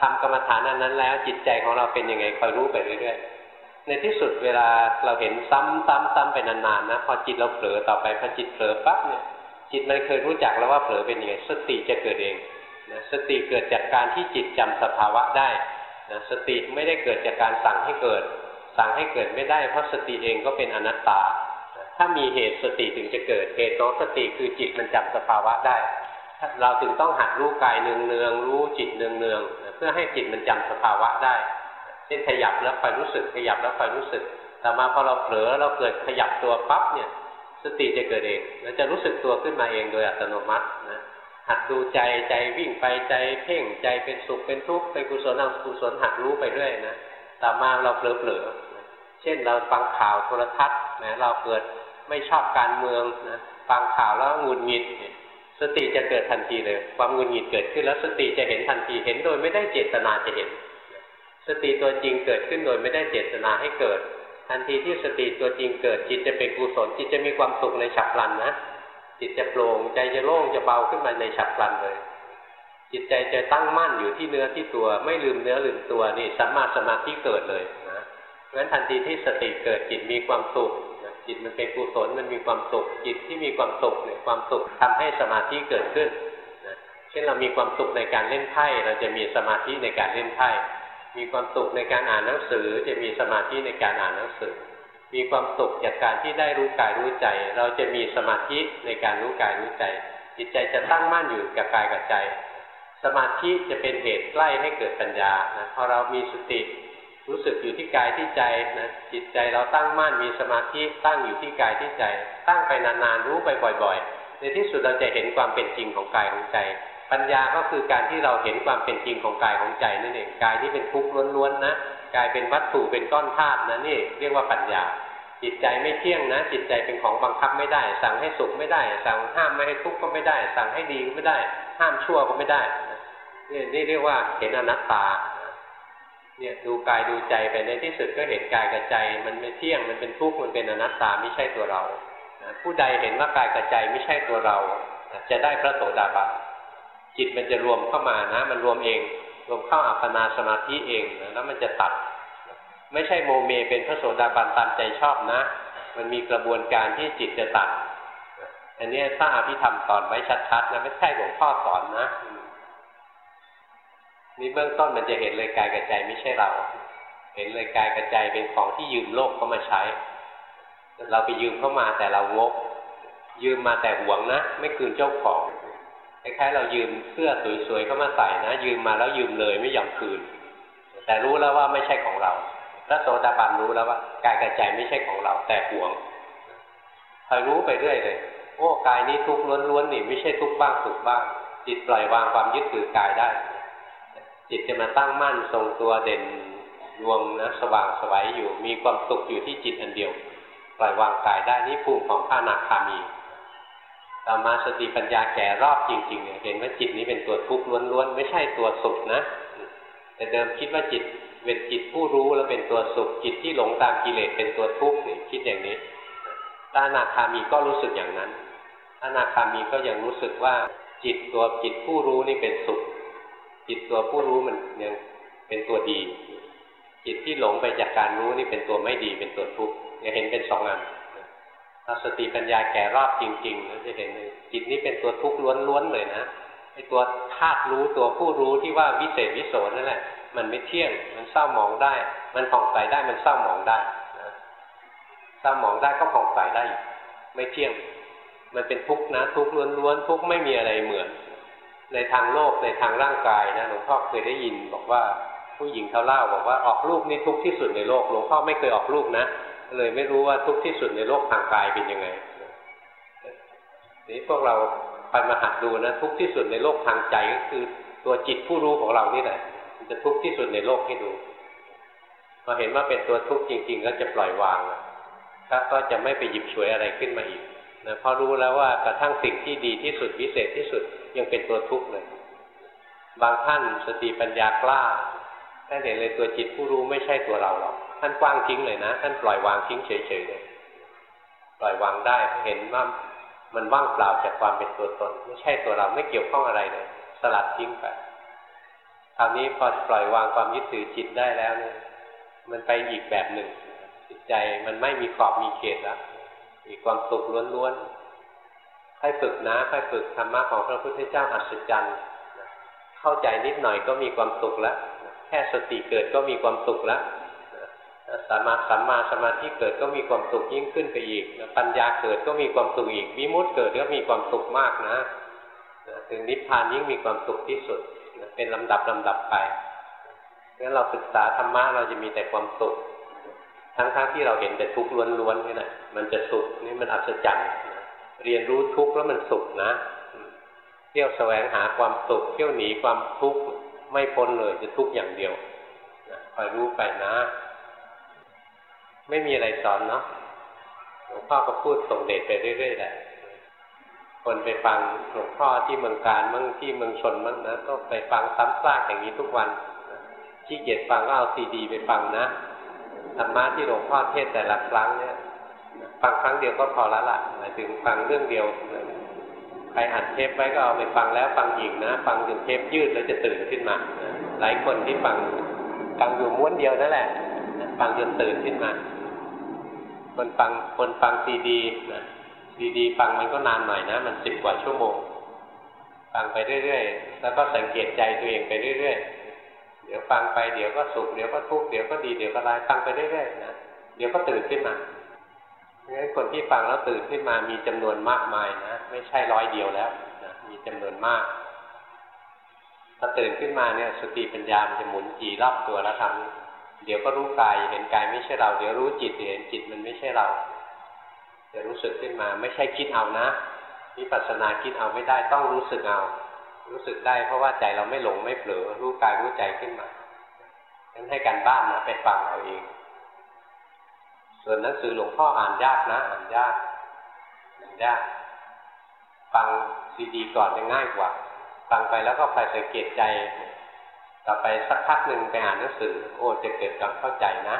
ทำกรรมฐานอันนั้นแล้วจิตใจของเราเป็นยังไงคอยรู้ไปเรื่อยๆในที่สุดเวลาเราเห็นซ้ำซ้ำซ้ำไปนานๆนะพอจิตเราเผลอต่อไปพอจิตเผลอปั๊บเนี่ย จิตมันเคยรู้จักแล้วว่าเผลอเป็นยังไงสติจะเกิดเองนะสติเกิดจากการที่จิตจำสภาวะได้นะสติไม่ได้เกิดจากการสั่งให้เกิด สั่งให้เกิดไม่ได้ เพราะสติเองก็เป็นอนัตตา ถ้ามีเหตุสติถึงจะเกิดเหตุของสติคือจิตมันจำสภาวะได้ เราถึงต้องหัดรู้กายเนืองเนืองรู้จิตเนืองเนืองเพื่อให้จิตมันจำสภาวะได้เช่นขยับแล้วคอยรู้สึกขยับแล้วคอยรู้สึก แต่มาพอเราเผลอเราเกิดขยับตัวปั๊บเนี่ย สติจะเกิดเองแล้วจะรู้สึกตัวขึ้นมาเองโดยอัตโนมัตินะหัดดูใจใจวิ่งไปใจเพ่งใจเป็นสุขเป็นทุกข์เป็นกุศลอกุศลหัดรู้ไปเรื่อยนะต่อมาเราเผลอๆเช่นเราฟังข่าวโทรทัศน์นะเราเกิดไม่ชอบการเมืองนะฟังข่าวแล้วงุนงิดสติจะเกิดทันทีเลย ความงุนงิดเกิดขึ้นแล้วสติจะเห็นทันทีเห็นโดยไม่ได้เจตนาจะเห็น สติตัวจริงเกิดขึ้นโดยไม่ได้เจตนาให้เกิด ทันทีที่สติตัวจริงเกิดจิตจะเป็นกุศลจิตจะมีความสุขในฉับพลันนะจิตจะโปร่งใจจะโล่งจะเบาขึ้นมาในฉับพลันเลย จิตใจจะตั้งมั่นอยู่ที่เนื้อที่ตัวไม่ลืมเนื้อลืมตัวนี่สัมมาสมาธิเกิดเลยนะเพราะฉะนั้นทันทีที่สติเกิดจิตมีความสุขจิตมันเป็นกุศลมันมีความสุข จิตที่มีความสุขเนี่ยความสุขทำให้สมาธิเกิดขึ้นนะเช่นเรามีความสุขในการเล่นไพ่เราจะมีสมาธิในการเล่นไพ่ มีความสุขในการอ่านหนังสือ จะมีสมาธิในการอ่านหนังสือ มีความสุขจากการที่ได้รู้กายรู้ใจ เราจะมีสมาธิในการรู้กายรู้ใจ จิตใจจะตั้งมั่นอยู่กับกายกับใจ สมาธิจะเป็นเหตุใกล้ให้เกิดปัญญานะพอเรามีสติรู้สึกอยู่ที่กายที่ใจนะจิตใจเราตั้งมั่นมีสมาธิตั้งอยู่ที่กายที่ใจ ตั้งไปนานๆรู้ไปบ่อย ๆ ในที่สุดเราจะเห็นความเป็นจริงของกายของใจ ปัญญาก็คือการที่เราเห็นความเป็นจริงของกายของใจนั่นเองกายที่เป็นทุกข์ล้วนๆนะกายเป็นวัตถุเป็นก้อนธาตุนะนี่เรียกว่าปัญญา จิตใจไม่เที่ยงนะ จิตใจเป็นของบังคับไม่ได้ สั่งให้สุขไม่ได้ สั่งห้ามไม่ให้ทุกข์ก็ไม่ได้ สั่งให้ดีก็ไม่ได้ ห้ามชั่วก็ไม่ได้นี่นี่เรียกว่าเห็นอนัตตาเนี่ยดูกายดูใจไปในที่สุดก็เห็นกายกับใจ มันไม่เที่ยงมันเป็นทุกข์มันเป็นอนัตตาไม่ใช่ตัวเราผู้ใดเห็นว่ากายกับใจไม่ใช่ตัวเรา จะได้พระโสดาบัน จิตมันจะรวมเข้ามานะ มันรวมเอง รวมเข้าอัปปนาสมาธิเองแล้วมันจะตัด ไม่ใช่โมเมเป็นพระโสดาบันตามใจชอบนะ มันมีกระบวนการที่จิตจะตัดอันนี้ถ้าอภิธรรมสอนไว้ชัดๆนะไม่ใช่หลวงพ่อสอนนะนี่เบื้องต้นมันจะเห็นเลยกายกับใจไม่ใช่เรา เห็นเลยกายกระใจเป็นของที่ยืมโลกเข้ามาใช้ เราไปยืมเข้ามาแต่เรางกยืมมาแต่หวงนะ ไม่คืนเจ้าของ คล้ายๆเรายืมเสื้อสวยๆเข้ามาใส่นะ ยืมมาแล้วยืมเลยไม่ยอมคืน แต่รู้แล้วว่าไม่ใช่ของเราพระโสดาบันรู้แล้วว่ากายกระใจไม่ใช่ของเราแต่หวงคอยรู้ไปเรื่อยเลยโอ้กายนี้ทุกข์ล้วนๆนี่ไม่ใช่ทุกข์บ้างสุขบ้าง จิตปล่อยวางความยึดถือกายได้ จิตจะมาตั้งมั่นทรงตัวเด่นดวงนะสว่างสวัยอยู่มีความสุขอยู่ที่จิตอันเดียว ปล่อยวางกายได้นี่ภูมิของพระนาคามี ต่อมาสติปัญญาแก่รอบจริงๆเห็นว่าจิตนี้เป็นตัวทุกข์ล้วนๆไม่ใช่ตัวสุขนะ แต่เดิมคิดว่าจิตเป็นจิตผู้รู้แล้วเป็นตัวสุขจิตที่หลงตามกิเลสเป็นตัวทุกข์นี่คิดอย่างนี้พระอนาคามีก็รู้สึกอย่างนั้นพระอนาคามีก็ยังรู้สึกว่าจิตตัวจิตผู้รู้นี่เป็นสุข จิตตัวผู้รู้มันยังเป็นตัวดี จิตที่หลงไปจากการรู้นี่เป็นตัวไม่ดีเป็นตัวทุกข์เห็นเป็นสองอัน ถ้าสติปัญญาแก่รอบจริงๆเราจะเห็นเลยจิตนี้เป็นตัวทุกข์ล้วนๆเลยนะไอ้ตัวธาตุรู้ตัวผู้รู้ที่ว่าวิเศษวิโสนั่นแหละ มันไม่เที่ยง มันเศร้าหมองได้ มันผ่องใสได้มันเศร้าหมองได้นะเศร้าหมองได้ก็ผ่องใสได้ ไม่เที่ยง มันเป็นทุกข์นะ ทุกข์ล้วนๆทุกข์ไม่มีอะไรเหมือน ในทางโลกในทางร่างกายนะหลวงพ่อเคยได้ยินบอกว่าผู้หญิงเขาเล่าบอกว่าออกลูกนี่ทุกข์ที่สุดในโลกหลวงพ่อไม่เคยออกลูกนะ เลยไม่รู้ว่าทุกข์ที่สุดในโลกทางกายเป็นยังไงนี่พวกเราไปมาหัดดูนะทุกข์ที่สุดในโลกทางใจก็คือตัวจิตผู้รู้ของเรานี่แหละมันจะทุกข์ที่สุดในโลกให้ดูพอเห็นว่าเป็นตัวทุกข์จริง ๆ ก็จะปล่อยวางแล้วก็จะไม่ไปหยิบฉวยอะไรขึ้นมาอีกนะพอรู้แล้วว่ากระทั่งสิ่งที่ดีที่สุดวิเศษที่สุดยังเป็นตัวทุกข์เลย บางท่านสติปัญญากล้า ท่านเห็นเลยตัวจิตผู้รู้ไม่ใช่ตัวเราหรอกท่านกว้างทิ้งเลยนะ ท่านปล่อยวางทิ้งเฉยๆเลยปล่อยวางได้เห็นว่ามันว่างเปล่าจากความเป็นตัวตน ไม่ใช่ตัวเราไม่เกี่ยวข้องอะไรเลยสลัดทิ้งไปคราวนี้พอปล่อยวางความยึดถือจิตได้แล้วเนี่ยมันไปอีกแบบหนึ่ง จิตใจมันไม่มีขอบมีเขตแล้วมีความสุขล้วนๆค่อยฝึกนะค่อยฝึกธรรมะของพระพุทธเจ้าอัศจรรย์เข้าใจนิดหน่อยก็มีความสุขแล้ว ค่สติเกิดก็มีความสุขแล้วสมาสัมมาสมาธิเกิดก็มีความสุขยิ่งขึ้นไปอีก ปัญญาเกิดก็มีความสุขอีกวิมุตติเกิดก็มีความสุขมากนะ ถึงนิพพานยิ่งมีความสุขที่สุด เป็นลำดับลำดับไปงั้นเราศึกษาธรรมะเราจะมีแต่ความสุข ทั้งๆทที่เราเห็นแต่ทุกข์ล้วนๆนี่แหละมันจะสุขนี่มันอัศจรรย์เรียนรู้ทุกข์แล้วมันสุขนะ เที่ยวแสวงหาความสุขเที่ยวหนีความทุกข์ ไม่พ้นเลยจะทุกข์อย่างเดียวคอยรู้ไปนะ ไม่มีอะไรสอนเนาะหลวงพ่อก็พูดส่งเดชไปเรื่อยๆแหละคนไปฟังหลวงพ่อที่เมืองการมั่งที่เมืองชนมั่งนะก็ไปฟังซ้ำซากอย่างนี้ทุกวันขี้เกียจฟังก็เอาซีดี ไปฟังนะธรรมะที่หลวงพ่อเทศแต่ละครั้งเนี่ย ฟังครั้งเดียวก็พอละละหมายถึงฟังเรื่องเดียว ใครอัดเทปไว้ก็เอาไปฟังแล้วฟังอีกนะ ฟังจนเทปยืดแล้วจะตื่นขึ้นมา หลายคนที่ฟังฟังอยู่ม้วนเดียวนั่นแหละ ฟังจนตื่นขึ้นมา คนฟังคนฟังซีดีนะซีดี ฟังมันก็นานหน่อยนะ มันสิบกว่าชั่วโมง ฟังไปเรื่อยๆ แล้วก็สังเกตใจตัวเองไปเรื่อยๆ เดี๋ยวฟังไปเดี๋ยวก็สุขเดี๋ยวก็ทุกข์เดี๋ยวก็ดีเดี๋ยวก็ร้ายฟังไปเรื่อยๆนะ เดี๋ยวก็ตื่นขึ้นมา เพราะฉะนั้นคนที่ฟังแล้วตื่นขึ้นมามีจำนวนมากมายนะไม่ใช่ร้อยเดียวแล้วนะมีจำนวนมากพอตื่นขึ้นมาเนี่ยสติปัญญามันจะหมุนจีรอบตัวแล้วทำเดี๋ยวก็รู้กายเห็นกายไม่ใช่เรา เดี๋ยวรู้จิตเห็นจิตมันไม่ใช่เราจะรู้สึกขึ้นมา ไม่ใช่คิดเอานะวิปัสสนาคิดเอาไม่ได้ต้องรู้สึกเอา รู้สึกได้เพราะว่าใจเราไม่หลงไม่เผลอรู้กายรู้ใจขึ้นมาฉะนั้นให้การบ้านนะไปฟังเอาเอง ส่วนหนังสือหลวงพ่ออ่านยากนะอ่านยากอ่านยาก ฟังซีดีก่อนจะง่ายกว่า ฟังไปแล้วก็คอยสังเกตใจ ต่อไปสักพักหนึ่งไปอ่านหนังสือ โอ้จะเกิดความเข้าใจนะ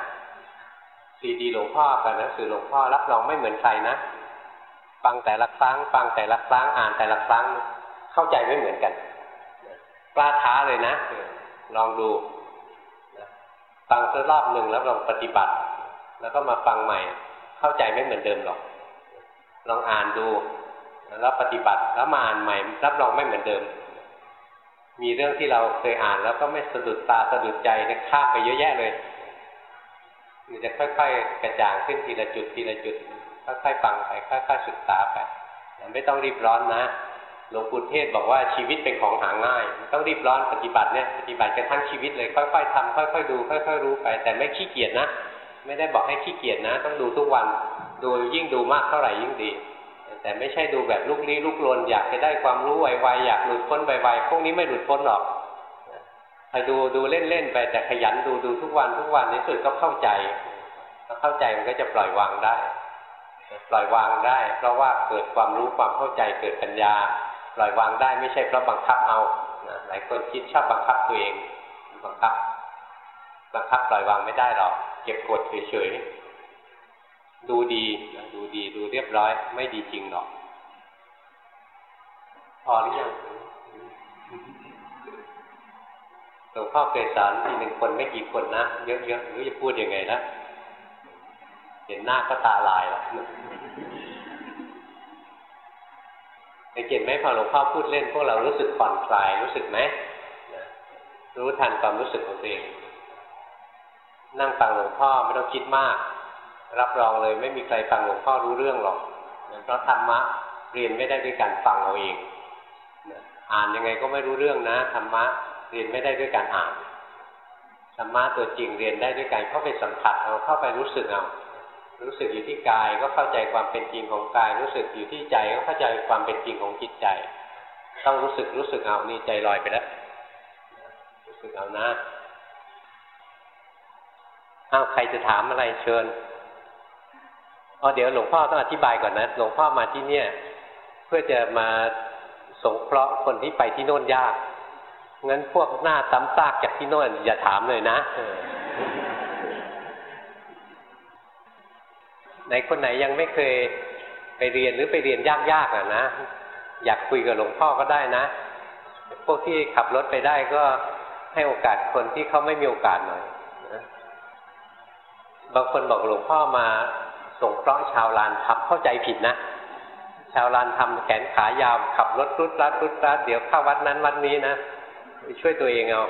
ซีดีหลวงพ่อกับหนังสือหลวงพ่อรับรองไม่เหมือนใครนะ ฟังแต่ละครั้ง ฟังแต่ละครั้งอ่านแต่ละครั้ง เข้าใจไม่เหมือนกันกล้าท้าเลยนะ ลองดูฟังสักรอบหนึ่งแล้วลองปฏิบัติ แล้วก็มาฟังใหม่ เข้าใจไม่เหมือนเดิมหรอก ลองอ่านดู แล้วปฏิบัติแล้วมาอ่านใหม่ รับรองไม่เหมือนเดิม มีเรื่องที่เราเคยอ่านแล้วก็ไม่สะดุดตาสะดุดใจเนี่ยข้ามไปเยอะแยะเลยมันจะค่อยๆกระจ่างขึ้นทีละจุดทีละจุดค่อยๆฟังไปค่อยๆศึกษาไปไม่ต้องรีบร้อนนะหลวงปู่เทศบอกว่าชีวิตเป็นของหาง่ายต้องรีบร้อนปฏิบัติเนี่ยปฏิบัติกันทั้งชีวิตเลยค่อยๆทำค่อย ๆ ดู ค่อย ๆ รู้ไป แต่ไม่ขี้เกียจนะ ไม่ได้บอกให้ขี้เกียจนะ ต้องดูทุกวัน ดูยิ่งดูมากเท่าไหร่ยิ่งดี แต่ไม่ใช่ดูแบบลุกลี้ลุกลนอยากจะได้ความรู้ไวๆอยากหลุดพ้นไวๆพวกนี้ไม่หลุดพ้นหรอกไปดูดูเล่นๆไปแต่ขยันดูดูทุกวันทุกวันในสุดก็เข้าใจเข้าใจมันก็จะปล่อยวางได้ ปล่อยวางได้ เพราะว่าเกิดความรู้ความเข้าใจเกิดปัญญา ปล่อยวางได้ไม่ใช่เพราะบังคับเอาหลายคนคิดชอบบังคับตัวเองบังคับ บังคับปล่อยวางไม่ได้หรอก เก็บกดเฉยๆ ดูดีดูดีดูเรียบร้อย ไม่ดีจริงหรอก พอหรือยังหลวงพ่อเคยสอนทีหนึ่งคนไม่กี่คนนะ เยอะๆหรือจะพูดยังไงนะ เห็นหน้าก็ตาลายแล้วไอ้เห็นไหมพอหลวงพ่อพูดเล่นพวกเรารู้สึกผ่อนคลายรู้สึกไหมรู้ทันความรู้สึกของตัวเอง นั่งฟังหลวงพ่อไม่ต้องคิดมาก รับรองเลยไม่มีใครฟังหลวงพ่อรู้เรื่องหรอกเพราะธรรมะเรียนไม่ได้ด้วยการฟังเอาเองอ่านยังไงก็ไม่รู้เรื่องนะธรรมะเรียนไม่ได้ด้วยการอ่านธรรมะตัวจริงเรียนได้ด้วยการเข้าไปสัมผัสเอาเข้าไปรู้สึกเอารู้สึกอยู่ที่กายก็เข้าใจความเป็นจริงของกาย รู้สึกอยู่ที่ใจก็เข้าใจความเป็นจริงของจิตใจ ต้องรู้สึกรู้สึกเอานี่ใจลอยไปแล้วรู้สึกเอานะ อ้าวใครจะถามอะไรเชิญอ๋อเดี๋ยวหลวงพ่อต้องอธิบายก่อนนะ หลวงพ่อมาที่เนี่ย เพื่อจะมาสงเคราะห์คนที่ไปที่โน่นยากงั้นพวกหน้าซ้ำซากจากที่โน่นอย่าถามเลยนะไหนคนไหนยังไม่เคยไปเรียนหรือไปเรียนยากๆอะนะ อยากคุยกับหลวงพ่อก็ได้นะ พวกที่ขับรถไปได้ก็ให้โอกาสคนที่เขาไม่มีโอกาสหน่อย บางคนบอกหลวงพ่อมาส่งเคราะห์ชาวลานทับเข้าใจผิดนะ ชาวลานทำแขนขายาวขับรถรุดรัดรุดรัดเดี๋ยวเข้าวัดนั้นวัดนี้นะช่วยตัวเองเอา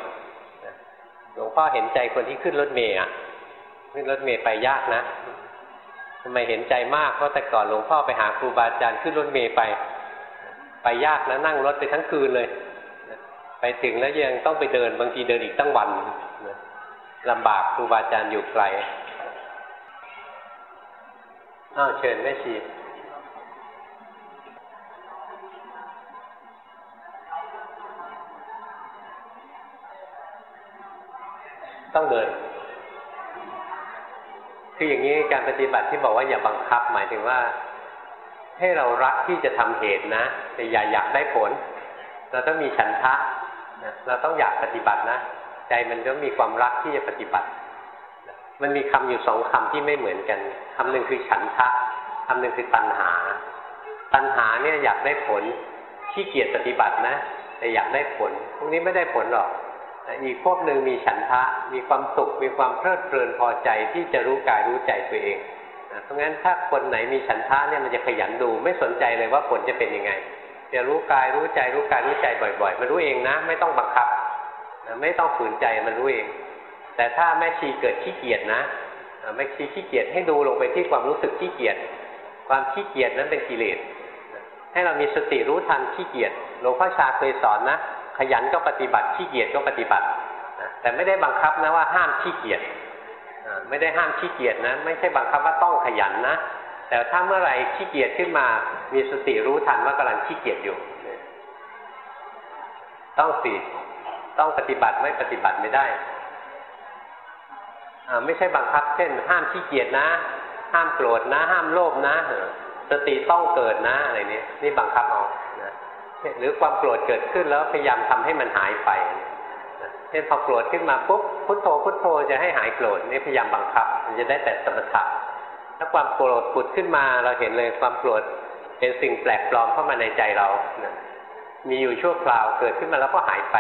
หลวงพ่อเห็นใจคนที่ขึ้นรถเมย์อะขึ้นรถเมย์ไปยากนะทำไมเห็นใจมากเพราะแต่ก่อนหลวงพ่อไปหาครูบาอาจารย์ขึ้นรถเมย์ไป ไปยากนะนั่งรถไปทั้งคืนเลย ไปถึงแล้วยังต้องไปเดินบางทีเดินอีกตั้งวันลำบากครูบาอาจารย์อยู่ไกล อ้าวเชิญแม่ชีต้องเดิน คืออย่างนี้การปฏิบัติที่บอกว่าอย่าบังคับ หมายถึงว่า ให้เรารักที่จะทำเหตุนะ แต่อย่าอยากได้ผล เราต้องมีฉันทะ เราต้องอยากปฏิบัตินะ ใจมันต้องมีความรักที่จะปฏิบัติ มันมีคำอยู่สองคำที่ไม่เหมือนกันคำหนึ่งคือฉันทะคำหนึ่งคือตัณหา ตัณหาเนี่ยอยากได้ผลขี้เกียจปฏิบัตินะ แต่อยากได้ผล พวกนี้ไม่ได้ผลหรอกอีกพวกหนึ่งมีฉันทะ มีความสุข มีความเพลิดเพลินพอใจที่จะรู้กายรู้ใจตัวเองเพราะงั้นถ้าคนไหนมีฉันทะเนี่ยมันจะขยันดู ไม่สนใจเลยว่าผลจะเป็นยังไงจะรู้กายรู้ใจรู้กายรู้ใจบ่อย ๆ มันรู้เองนะ ไม่ต้องบังคับไม่ต้องฝืนใจมันรู้เอง แต่ถ้าแม่ชีเกิดขี้เกียจนะแม่ชีขี้เกียจให้ดูลงไปที่ความรู้สึกขี้เกียจความขี้เกียจนั้นเป็นกิเลสให้เรามีสติรู้ทันขี้เกียจหลวงพ่อชาเคยสอนนะขยันก็ปฏิบัติขี้เกียจก็ปฏิบัติแต่ไม่ได้บังคับนะว่าห้ามขี้เกียจไม่ได้ห้ามขี้เกียจนะ ไม่ใช่บังคับว่าต้องขยันนะ แต่ถ้าเมื่อไหร่ขี้เกียจขึ้นมา มีสติรู้ทันว่ากำลังขี้เกียจอยู่ ต้องสิต้องปฏิบัติไม่ปฏิบัติไม่ได้ ไม่ใช่บังคับ เช่น ห้ามขี้เกียจนะ ห้ามโกรธนะ ห้ามโลภนะสติต้องเกิดนะอะไรนี้นี่บังคับเอาะหรือความโกรธเกิดขึ้นแล้วพยายามทำให้มันหายไปเช่นพอโกรธขึ้นมาปุ๊บพุทโธพุทโธจะให้หายโกรธนี่พยายามบังคับ มันจะได้แต่สมถะถ้าความโกรธผุดขึ้นมาเราเห็นเลยความโกรธเป็นสิ่งแปลกปลอมเข้ามาในใจเรามีอยู่ชั่วคราวเกิดขึ้นมาแล้วก็หายไป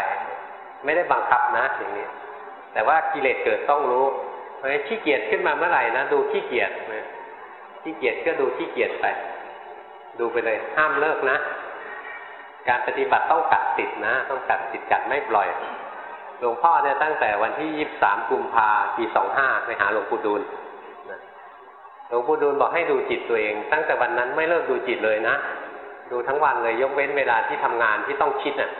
ไม่ได้บังคับนะอย่างนี้แต่ว่ากิเลสเกิดต้องรู้ ราะฉะนั้นขี้เกียจขึ้นมาเมื่อไหร่นะดูขี้เกียจขี้เกียจก็ดูขี้เกียจไป ดูไปเลยห้ามเลิกนะ การปฏิบัติต้องกัดติดนะ ต้องกัดติดกัดไม่ปล่อย หลวงพ่อเนี่ยตั้งแต่วันที่ยี่สามกุมภาปีสองห้าไปหาหลวงปู่ดูลหลวงปู่ดูลบอกให้ดูจิตตัวเอง ตั้งแต่วันนั้นไม่เลิกดูจิตเลยนะ ดูทั้งวันเลยยกเว้นเวลาที่ทำงานที่ต้องคิดอะ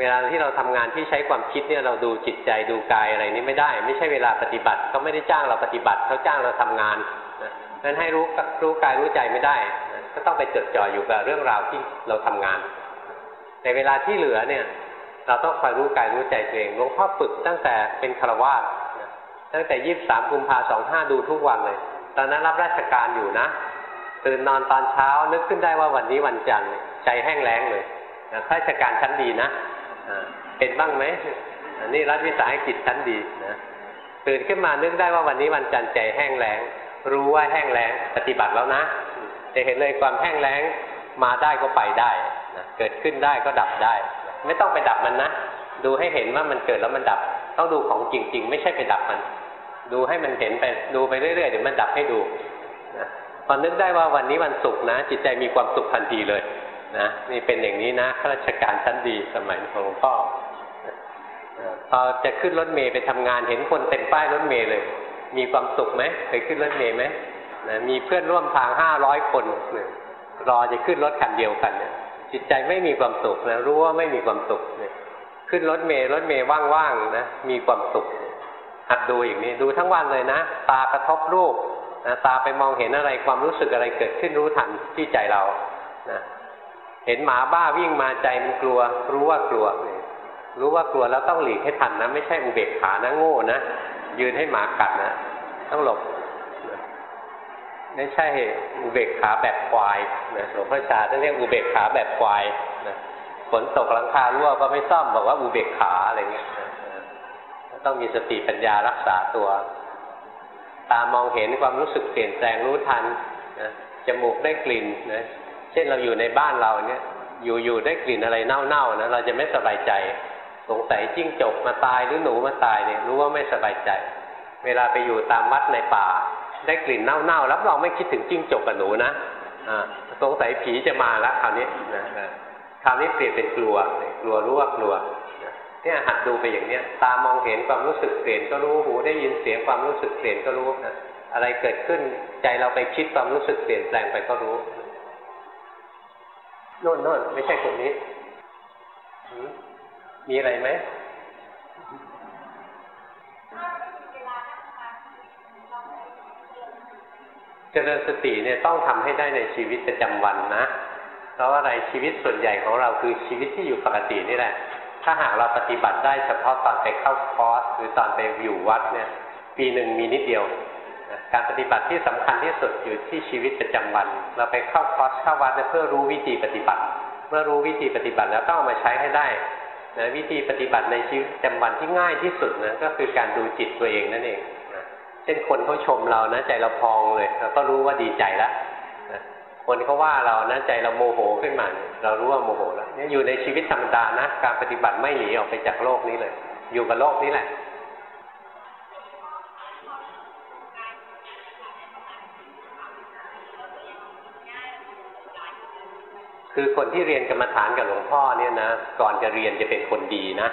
เวลาที่เราทำงานที่ใช้ความคิดเนี่ยเราดูจิตใจดูกายอะไรนี่ไม่ได้ ไม่ใช่เวลาปฏิบัติเขาไม่ได้จ้างเราปฏิบัติเขาจ้างเราทำงานนั้นให้รู้รู้กายรู้ใจไม่ได้ ก็ต้องไปจดจ่ออยู่กับเรื่องราวที่เราทำงาน ในเวลาที่เหลือเนี่ย เราต้องคอยรู้กายรู้ใจตัวเองหลวงพ่อฝึกตั้งแต่เป็นคารวาสตั้งแต่ยี่สิบสามกุมภาสองห้าดูทุกวันเลย ตอนนั้นรับราชการอยู่นะตื่นนอนตอนเช้านึกขึ้นได้ว่าวันนี้วันจันทร์ใจแห้งแล้งเลยข้าราชการชั้นดีนะ เป็นบ้างไหมอันนี้รัฐวิสาหกิจชั้นดีนะตื่นขึ้นมานึกได้ว่าวันนี้วันจันทร์ใจแห้งแล้ง รู้ว่าแห้งแล้งปฏิบัติแล้วนะจะเห็นเลยความแห้งแล้งมาได้ก็ไปได้นะเกิดขึ้นได้ก็ดับได้ ไม่ต้องไปดับมันนะ ดูให้เห็นว่ามันเกิดแล้วมันดับ ต้องดูของจริง ๆ ไม่ใช่ไปดับมัน ดูให้มันเห็นไปดูไปเรื่อยๆเดี๋ยวมันดับให้ดูนะพอนึกได้ว่าวันนี้วันศุกร์นะ จิตใจมีความสุขทันทีเลย นะนี่เป็นอย่างนี้นะข้าราชการชั้นดีสมัยของหลวงพ่อพอจะขึ้นรถเมย์ไปทำงานเห็นคนเต็มป้ายรถเมย์เลย มีความสุขไหมเคยขึ้นรถเมย์ไหมนะมีเพื่อนร่วมทางห้าร้อยคนรอจะขึ้นรถคันเดียวกันเนี่ยจิตใจไม่มีความสุขนะรู้ว่าไม่มีความสุขเนี่ยขึ้นรถเมย์รถเมย์ว่างๆนะมีความสุขหัดดูอย่างนี้ดูทั้งวันเลยนะ ตากระทบรูปนะตาไปมองเห็นอะไรความรู้สึกอะไรเกิดขึ้นรู้ทันที่ใจเรานะ เห็นหมาบ้าวิ่งมาใจมันกลัว รู้ว่ากลัว รู้ว่ากลัวแล้วต้องหลีกให้ทันนะ ไม่ใช่อุเบกขานะโง่นะยืนให้หมากัดนะต้องหลบไม่ใช่อุเบกขาแบบควายนะหลวงพ่อชาท่านเรียกอุเบกขาแบบควายนะฝนตกหลังคารั่วก็ไม่ซ่อมบอกว่าอุเบกขาอะไรเงี้ยต้องมีสติปัญญารักษาตัว ตามองเห็นความรู้สึกเปลี่ยนแปลงรู้ทันนะจมูกได้กลิ่นนะ เช่นเราอยู่ในบ้านเราเนี่ยอยู่ๆได้กลิ่นอะไรเน่าๆนะเราจะไม่สบายใจ สงสัยจิ้งจกมาตายหรือหนูมาตายเนี่ยรู้ว่าไม่สบายใจ เวลาไปอยู่ตามวัดในป่า ได้กลิ่นเน่าๆรับรองไม่คิดถึงจิ้งจกกับหนูนะอ่าสงสัยผีจะมาแล้วคราวนี้นะคราวนี้เปลี่ยนเป็นกลัว กลัวรู้ว่ากลัวเนี่ยหัดดูไปอย่างเนี้ยตามองเห็นความรู้สึกเปลี่ยนก็รู้หูได้ยินเสียงความรู้สึกเปลี่ยนก็รู้นะอะไรเกิดขึ้นใจเราไปคิดความรู้สึกเปลี่ยนแปลงไปก็รู้ โน่นโน่นไม่ใช่คนนี้มีอะไรไหมเจริญสติเนี่ยต้องทำให้ได้ในชีวิตประจำวันนะ เพราะอะไรชีวิตส่วนใหญ่ของเราคือชีวิตที่อยู่ปกตินี่แหละ ถ้าหากเราปฏิบัติได้เฉพาะตอนไปเข้าคอร์สหรือตอนไปอยู่วัดเนี่ย ปีหนึ่งมีนิดเดียว การปฏิบัติที่สำคัญที่สุดอยู่ที่ชีวิตประจำวัน เราไปเข้าคอร์สเข้าวัดเพื่อรู้วิธีปฏิบัติ เมื่อรู้วิธีปฏิบัติแล้วต้องเอามาใช้ให้ได้นะวิธีปฏิบัติในชีวิตประจำวันที่ง่ายที่สุดนะก็คือการดูจิตตัวเองนั่นเองนะเช่นคนเขาชมเรานะใจเราพองเลยเราก็รู้ว่าดีใจแล้วนะคนเขาว่าเรานะใจเราโมโหขึ้นมา เรารู้ว่าโมโหแล้วนี่อยู่ในชีวิตธรรมดานะการปฏิบัติไม่หนีออกไปจากโลกนี้เลย อยู่กับโลกนี้แหละ คือคนที่เรียนกรรมฐานกับหลวงพ่อเนี่ยนะก่อนจะเรียนจะเป็นคนดีนะ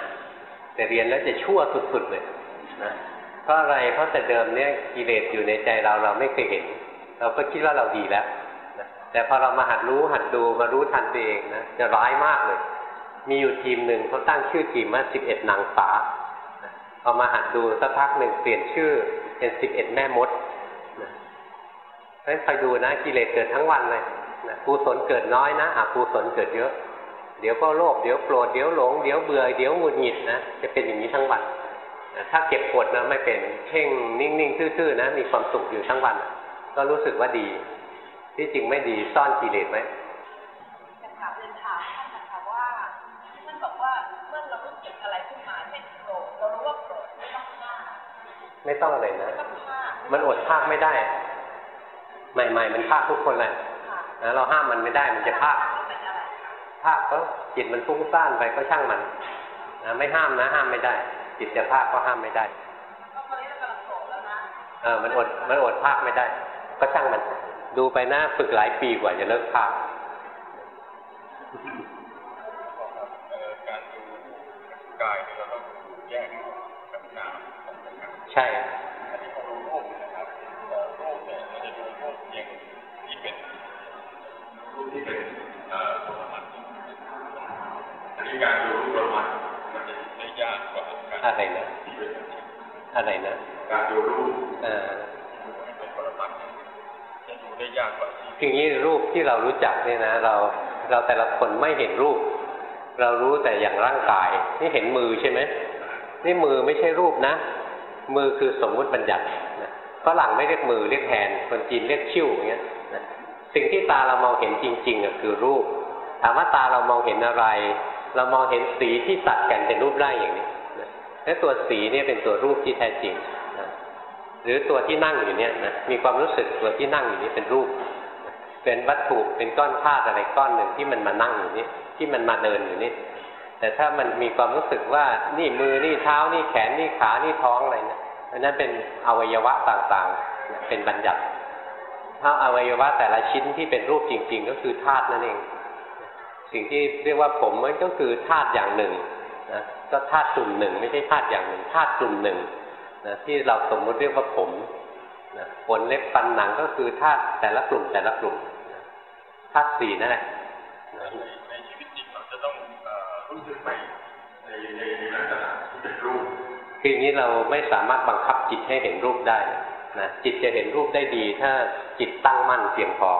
แต่เรียนแล้วจะชั่วสุดๆเลยนะเพราะอะไรเพราะแต่เดิมเนี่ยกิเลสอยู่ในใจเราเราไม่เคยเห็น เราก็คิดว่าเราดีแล้วนะแต่พอเรามาหัดรู้หัดดูมารู้ทันตัวเองนะจะร้ายมากเลย มีอยู่ทีมหนึ่งเขาตั้งชื่อทีมว่าสิบเอ็ดนางฟ้าพอมาหัดดูสักพักหนึ่งเปลี่ยนชื่อเป็นสิบเอ็ดแม่มดเพราะฉะนั้นคอยดูนะกิเลสเกิดทั้งวันเลย กุศลเกิดน้อยนะอกุศลเกิดเยอะ เดี๋ยวก็โลภเดี๋ยวโกรธเดี๋ยวหลงเดี๋ยวเบื่อเดี๋ยวหงุดหงิดนะจะเป็นอย่างนี้ทั้งวันถ้าเก็บกดนะไม่เป็นเพ่งนิ่งๆทื่อๆนะมีความสุขอยู่ทั้งวัน ก็รู้สึกว่าดี ที่จริงไม่ดีซ่อนกิเลสไหมจะถามเรียนถามท่านนะคะว่าท่านบอกว่าเมื่อเรารู้สึกอะไรขึ้นมาเช่นโกรธเรารู้ว่าโกรธไม่ต้องฆ่าไม่ต้องเลยนะมันอดภาคไม่ได้ ใหม่ ๆ มันภาคทุกคนเลย นะเราห้ามมันไม่ได้มันจะภาคภาคก็จิตมันฟุ้งซ่านไปก็ช่างมันนะไม่ห้ามนะ ห้ามไม่ได้ จิตจะภาคก็ห้ามไม่ได้เออมันอดมันอดภาคไม่ได้ ก็ช่างมัน ดูไปหน้าฝึกหลายปีกว่าจะเลิกภาคการดูกายเราต้องแยกกับนามใช่ ที่เป็นปรมัตอันนี้การดูรูปรมัตมันจะไม่ยากกว่าการอะไรนะอะไรนะ การดูรูปเป็นปรมัตจะดูได้ยากกว่าทีนี้รูปที่เรารู้จักเนี่ยนะ เราเราแต่ละคนไม่เห็นรูป เรารู้แต่อย่างร่างกาย นี่เห็นมือใช่ไหมนี่มือไม่ใช่รูปนะ มือคือสมมุติบัญญัติฝรั่งไม่เรียกมือเรียกแทนคนจีนเรียกชิ้วอย่างเงี้ย สิ่งที่ตาเรามองเห็นจริงๆอะคือรูป ถามว่าตาเรามองเห็นอะไร เรามองเห็นสีที่ตัดกันเป็นรูปร่างอย่างนี้นะและตัวสีเนี่ยเป็นตัวรูปที่แท้จริงนะหรือตัวที่นั่งอยู่เนี่ยนะมีความรู้สึกตัวที่นั่งอยู่นี้เป็นรูป เป็นวัตถุเป็นก้อนธาตุอะไรก้อนหนึ่งที่มันมานั่งอยู่นี่ที่มันมาเดินอยู่นี่แต่ถ้ามันมีความรู้สึกว่านี่มือนี่เท้านี่แขนนี่ขานี่ท้องอะไรเนี่ยอันนั้นเป็นอวัยวะต่างๆ เป็นบัญญัติ ถ้าอวัยวะแต่ละชิ้นที่เป็นรูปจริง ๆ ก็คือธาตุนั่นเอง สิ่งที่เรียกว่าผมมันก็คือธาตุอย่างหนึ่งนะก็ธาตุกลุ่มหนึ่ง ไม่ใช่ธาตุอย่างหนึ่งธาตุกลุ่มหนึ่งนะที่เราสมมุติเรียกว่าผมนะขนเล็บฟันหนังก็คือธาตุแต่ละกลุ่มแต่ละกลุ่มนะธาตุสี่นั่นแหละนะในในชีวิตจริงเราจะต้องเอ่อรู้สึกไปในในในลักษณะที่เป็นรูปคืออย่างนี้เราไม่สามารถบังคับจิตให้เห็นรูปได้นะ จิตจะเห็นรูปได้ดี ถ้าจิตตั้งมั่นเพียงพอ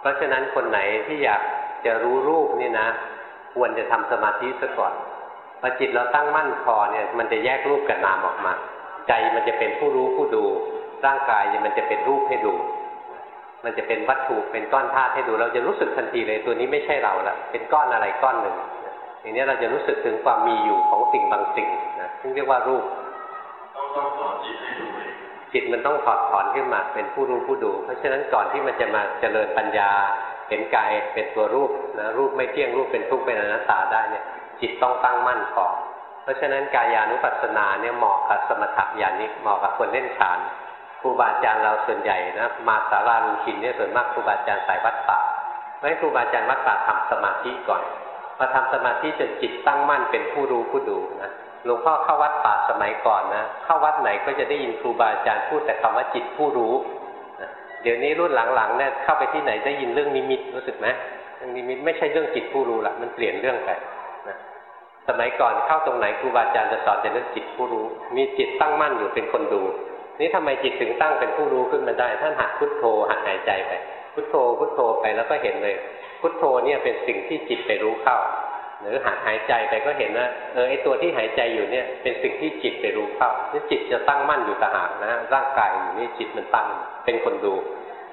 เพราะฉะนั้นคนไหนที่อยากจะรู้รูปนี่นะ ควรจะทำสมาธิซะก่อนพอจิตเราตั้งมั่นพอเนี่ย มันจะแยกรูปกับนามออกมา ใจมันจะเป็นผู้รู้ผู้ดู ร่างกายมันจะเป็นรูปให้ดู มันจะเป็นวัตถุเป็นก้อนธาตุให้ดู เราจะรู้สึกทันทีเลยตัวนี้ไม่ใช่เราละเป็นก้อนอะไรก้อนหนึ่งอย่างนี้เราจะรู้สึกถึงความมีอยู่ของสิ่งบางสิ่งนะซึ่งเรียกว่ารูปต้องต้องสอนจิตให้ดู จิตมันต้องถอดถอนขึ้นมาเป็นผู้รู้ผู้ดู เพราะฉะนั้นก่อนที่มันจะมาเจริญปัญญาเห็นกายเป็นตัวรูปนะรูปไม่เที่ยงรูปเป็นทุกข์เป็นอนัตตาได้เนี่ยจิตต้องตั้งมั่นก่อนเพราะฉะนั้นกายานุปัสสนาเนี่ยเหมาะกับสมถะญาณิกเหมาะกับคนเล่นฌานครูบาอาจารย์เราส่วนใหญ่นะมาสาราลุชินเนี่ยส่วนมากครูบาอาจารย์สายวัดป่าเพราะฉะนั้นครูบาอาจารย์วัดป่าทำสมาธิก่อนพอทำสมาธิจนจิตตั้งมั่นเป็นผู้รู้ผู้ดูนะ หลวงพ่อเข้าวัดป่าสมัยก่อนนะเข้าวัดไหนก็จะได้ยินครูบาอาจารย์พูดแต่คำว่าจิตผู้รู้เดี๋ยวนี้รุ่นหลังๆเนี่ยเข้าไปที่ไหนได้ยินเรื่องนิมิตรู้สึกไหมเรื่องนิมิตไม่ใช่เรื่องจิตผู้รู้ละมันเปลี่ยนเรื่องไปนะสมัยก่อนเข้าตรงไหนครูบาอาจารย์จะสอนแต่เรื่องจิตผู้รู้ มีจิตตั้งมั่นอยู่เป็นคนดู นี่ทำไมจิตถึงตั้งเป็นผู้รู้ขึ้นมาได้ ท่านหัดพุทโธหัดหายใจไป พุทโธพุทโธไปแล้วก็เห็นเลย พุทโธเนี่ยเป็นสิ่งที่จิตไปรู้เข้า หรือหัดหายใจไปก็เห็นว่าเออไอตัวที่หายใจอยู่เนี่ยเป็นสิ่งที่จิตไปรู้เข้านี่จิตจะตั้งมั่นอยู่ต่างหากนะร่างกายอยู่นี่จิตมันตั้งเป็นคนดู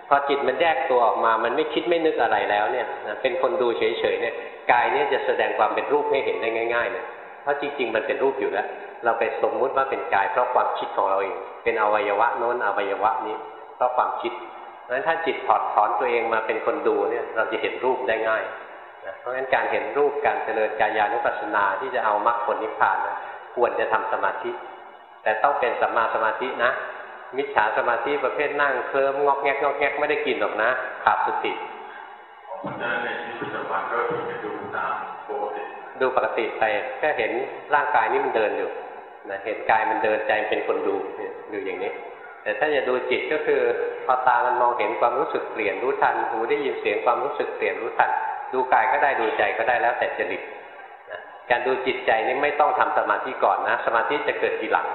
พอจิตมันแยกตัวออกมา มันไม่คิดไม่นึกอะไรแล้วเนี่ยนะเป็นคนดูเฉยๆเนี่ยกายเนี่ยจะแสดงความเป็นรูปให้เห็นได้ง่ายๆเลยเพราะจริงๆ มันเป็นรูปอยู่แล้ว เราไปสมมุติว่าเป็นกาย เพราะความคิดของเราเอง เป็นอวัยวะโน้นอวัยวะนี้ เพราะความคิดเพราะฉะนั้นถ้าจิตถอดถอนตัวเองมาเป็นคนดูเนี่ย เราจะเห็นรูปได้ง่าย นะเพราะฉะนั้นการเห็นรูปการเจริญกายานุปัสสนาที่จะเอามรรคผลนิพพานนะควรจะทำสมาธิ แต่ต้องเป็นสัมมาสมาธินะ มิจฉาสมาธิประเภทนั่งเคลิ้มงอกแงกงอกแงกไม่ได้กินหรอกนะขาดสติเพราะฉะนั้นในชีวิตประจำวันก็ถึงจะดูตามปกติดูปกติไปแค่เห็นร่างกายนี่มันเดินอยู่นะเห็นกายมันเดินใจเป็นคนดูเนี่ยดูอย่างนี้ แต่ถ้าจะดูจิตก็คือพอตามันมองเห็นความรู้สึกเปลี่ยนรู้ทันหูได้ยินเสียงความรู้สึกเปลี่ยนรู้ทัน ดูกายก็ได้ดูใจก็ได้แล้วแต่จริตนะการดูจิตใจนี่ไม่ต้องทำสมาธิก่อนนะ สมาธิจะเกิดทีหลัง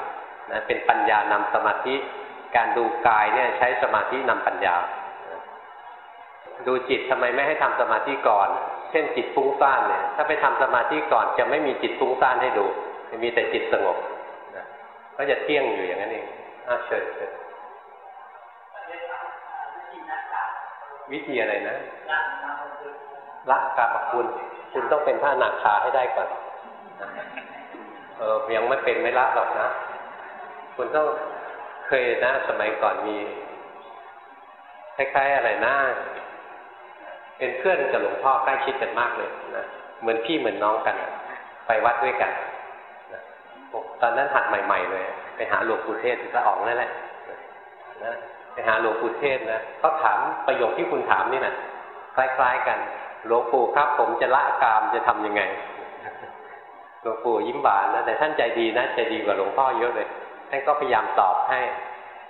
นะเป็นปัญญานำสมาธิ การดูกายเนี่ยใช้สมาธินำปัญญา ดูจิตทำไมไม่ให้ทำสมาธิก่อน เช่นจิตฟุ้งซ่านเนี่ย ถ้าไปทำสมาธิก่อนจะไม่มีจิตฟุ้งซ่านให้ดู จะมีแต่จิตสงบนะก็จะเที่ยงอยู่อย่างนั้นเองอะเชิญเชิญวิธีอะไรนะ ละกาบคุณ คุณต้องเป็นพระอนาคาให้ได้ก่อนเออยังไม่เป็นไม่ละหรอกนะ คุณต้องเคยนะสมัยก่อนมีคล้ายๆอะไรนะเป็นเพื่อนกับหลวงพ่อใกล้ชิดกันมากเลยนะเหมือนพี่เหมือนน้องกัน ไปวัดด้วยกันนะตอนนั้นหัดใหม่ ๆ เลย ไปหาหลวงปู่เทศที่ละอองนั่นแหละนะไปหาหลวงปู่เทศนะเขาถามประโยคที่คุณถามนี่นะคล้าย ๆ กัน หลวงปู่ครับผมจะละกามจะทำยังไง หลวงปู่ยิ้มหวานนะแต่ท่านใจดีนะใจดีกว่าหลวงพ่อเยอะเลย ท่านก็พยายามตอบให้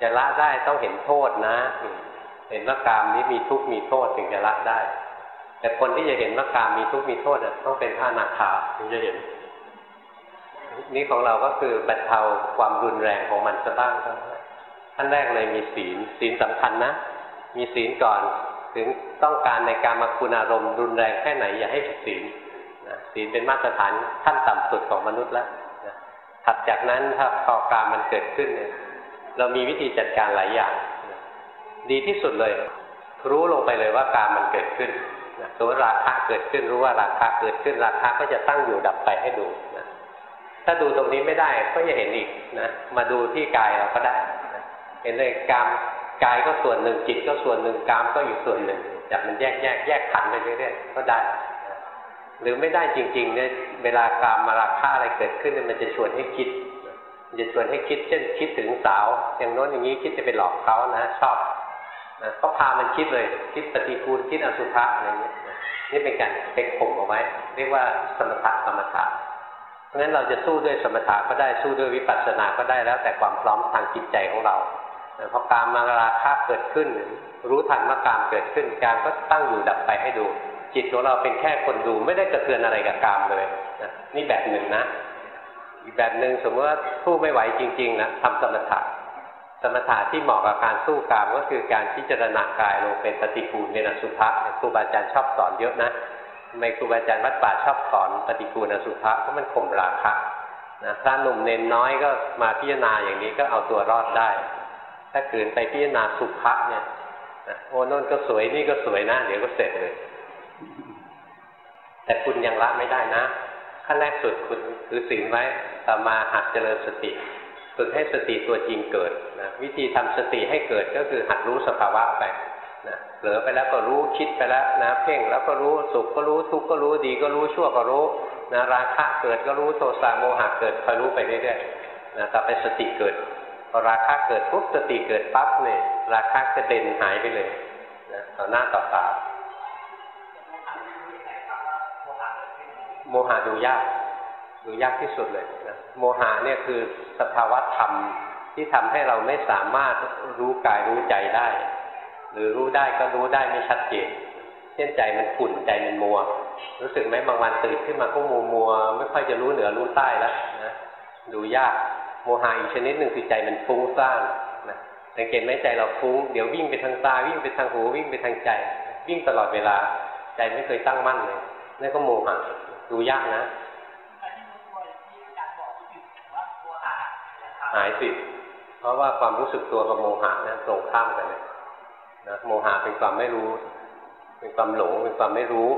จะละได้ต้องเห็นโทษนะ เห็นว่ากามนี้มีทุกข์มีโทษถึงจะละได้ แต่คนที่จะเห็นว่ากามมีทุกข์มีโทษต้องเป็นพระนาคาถึงจะเห็น นี่ของเราก็คือบรรเทาความรุนแรงของมันซะบ้างขั้นแรกเลยมีศีลศีลสำคัญนะมีศีลก่อน ถึงต้องการในการมาคุณอารมณ์รุนแรงแค่ไหนอย่าให้ผิดศีลศีลเป็นมาตรฐานขั้นต่ำสุดของมนุษย์แล้วถัดจากนั้นถ้าพอการมันเกิดขึ้นเนี่ยเรามีวิธีจัดการหลายอย่าง ดีที่สุดเลย รู้ลงไปเลยว่าการมันเกิดขึ้นตัวราคะเกิดขึ้นรู้ว่าราคะเกิดขึ้น ราคะก็จะตั้งอยู่ดับไปให้ดูนะถ้าดูตรงนี้ไม่ได้ก็จะเห็นอีกนะมาดูที่กายเราก็ได้นะเห็นเลยกาม กายก็ส่วนหนึ่งจิตก็ส่วนหนึ่งกามก็อยู่ส่วนหนึ่งจับมันแยกแยกแยกขันไปเรื่อยๆก็ได้ หรือไม่ได้จริงๆเนี่ยเวลากามมาราคาอะไรเกิดขึ้นมันจะชวนให้คิดมันจะชวนให้คิด เช่นคิดถึงสาว อย่างโน้นอย่างนี้คิดจะไปหลอกเขานะชอบนะก็พามันคิดเลย คิดปฏิกูลคิดอสุภะอะไรเงี้ยนี่เป็นการเป็นข่มเอาไว้ เรียกว่าสมถะกรรมฐานเพราะฉะนั้นเราจะสู้ด้วยสมถะก็ได้สู้ด้วยวิปัสสนาก็ได้แล้วแต่ความพร้อมทางจิตใจของเรา พอการมาราคะเกิดขึ้น รู้ทันว่าการเกิดขึ้น การก็ตั้งอยู่ดับไปให้ดู จิตของเราเป็นแค่คนดูไม่ได้กระเทือนอะไรกับกามเลยนะนี่แบบหนึ่งนะ อีกแบบหนึ่งสมมติว่าสู้ไม่ไหวจริงๆนะทำสมถะสมถะที่เหมาะกับการสู้กามก็คือการพิจารณากายลงเป็นปฏิปูลเป็นสุภะครูบาอาจารย์ชอบสอนเยอะนะทำไมครูบาอาจารย์วัดป่าชอบสอนปฏิปูลอสุภะเพราะมันข่มราคะนะพระหนุ่มเน้นน้อยก็มาพิจารณาอย่างนี้ก็เอาตัวรอดได้ ถ้าขืนไปพิจารณาสุภะเนี่ยโอ้นนก็สวยนี่ก็สวยนะเดี๋ยวก็เสร็จเลย แต่คุณยังละไม่ได้นะขั้นแรกสุดคุณถือศีลไว้ต่อมาหัดเจริญสติฝึกให้สติตัวจริงเกิดนะวิธีทำสติให้เกิดก็คือหัดรู้สภาวะไปนะเผลอไปแล้วก็รู้คิดไปแล้วนะเพ่งแล้วก็รู้สุขก็รู้ทุกข์ก็รู้ดีก็รู้ชั่วก็รู้นะราคะเกิดก็รู้โทสะโมหะเกิดคอยรู้ไปเรื่อยๆนะต่อไปสติเกิด พอราคะเกิดปุ๊บสติเกิดปั๊บเนี่ยราคะกระเด็นหายไปเลยนะต่อหน้าต่อตาโมหะดูยาก ดูยากที่สุดเลยนะโมหะเนี่ยคือสภาวะธรรมที่ทำให้เราไม่สามารถรู้กายรู้ใจได้ หรือรู้ได้ก็รู้ได้ไม่ชัดเจนเช่นใจมันขุ่นใจมันมัว รู้สึกไหมบางวันตื่นขึ้นมาก็มัวมัวไม่ค่อยจะรู้เหนือรู้ใต้แล้วนะดูยาก มหะอีกชนิดหนึ่งคือใจมันฟุ้งซ่านนะสังเกตไหมใจเราฟุ้ง เดี๋ยววิ่งไปทางตาวิ่งไปทางหูวิ่งไปทางใจ วิ่งตลอดเวลา ใจไม่เคยตั้งมั่นเลยนั่นก็โมหะดูยากนะหายสิเพราะว่าความรู้สึกตัวกับโมหะนะตรงข้ามกันเลยนะโมหะเป็นความไม่รู้ เป็นความหลงเป็นความไม่รู้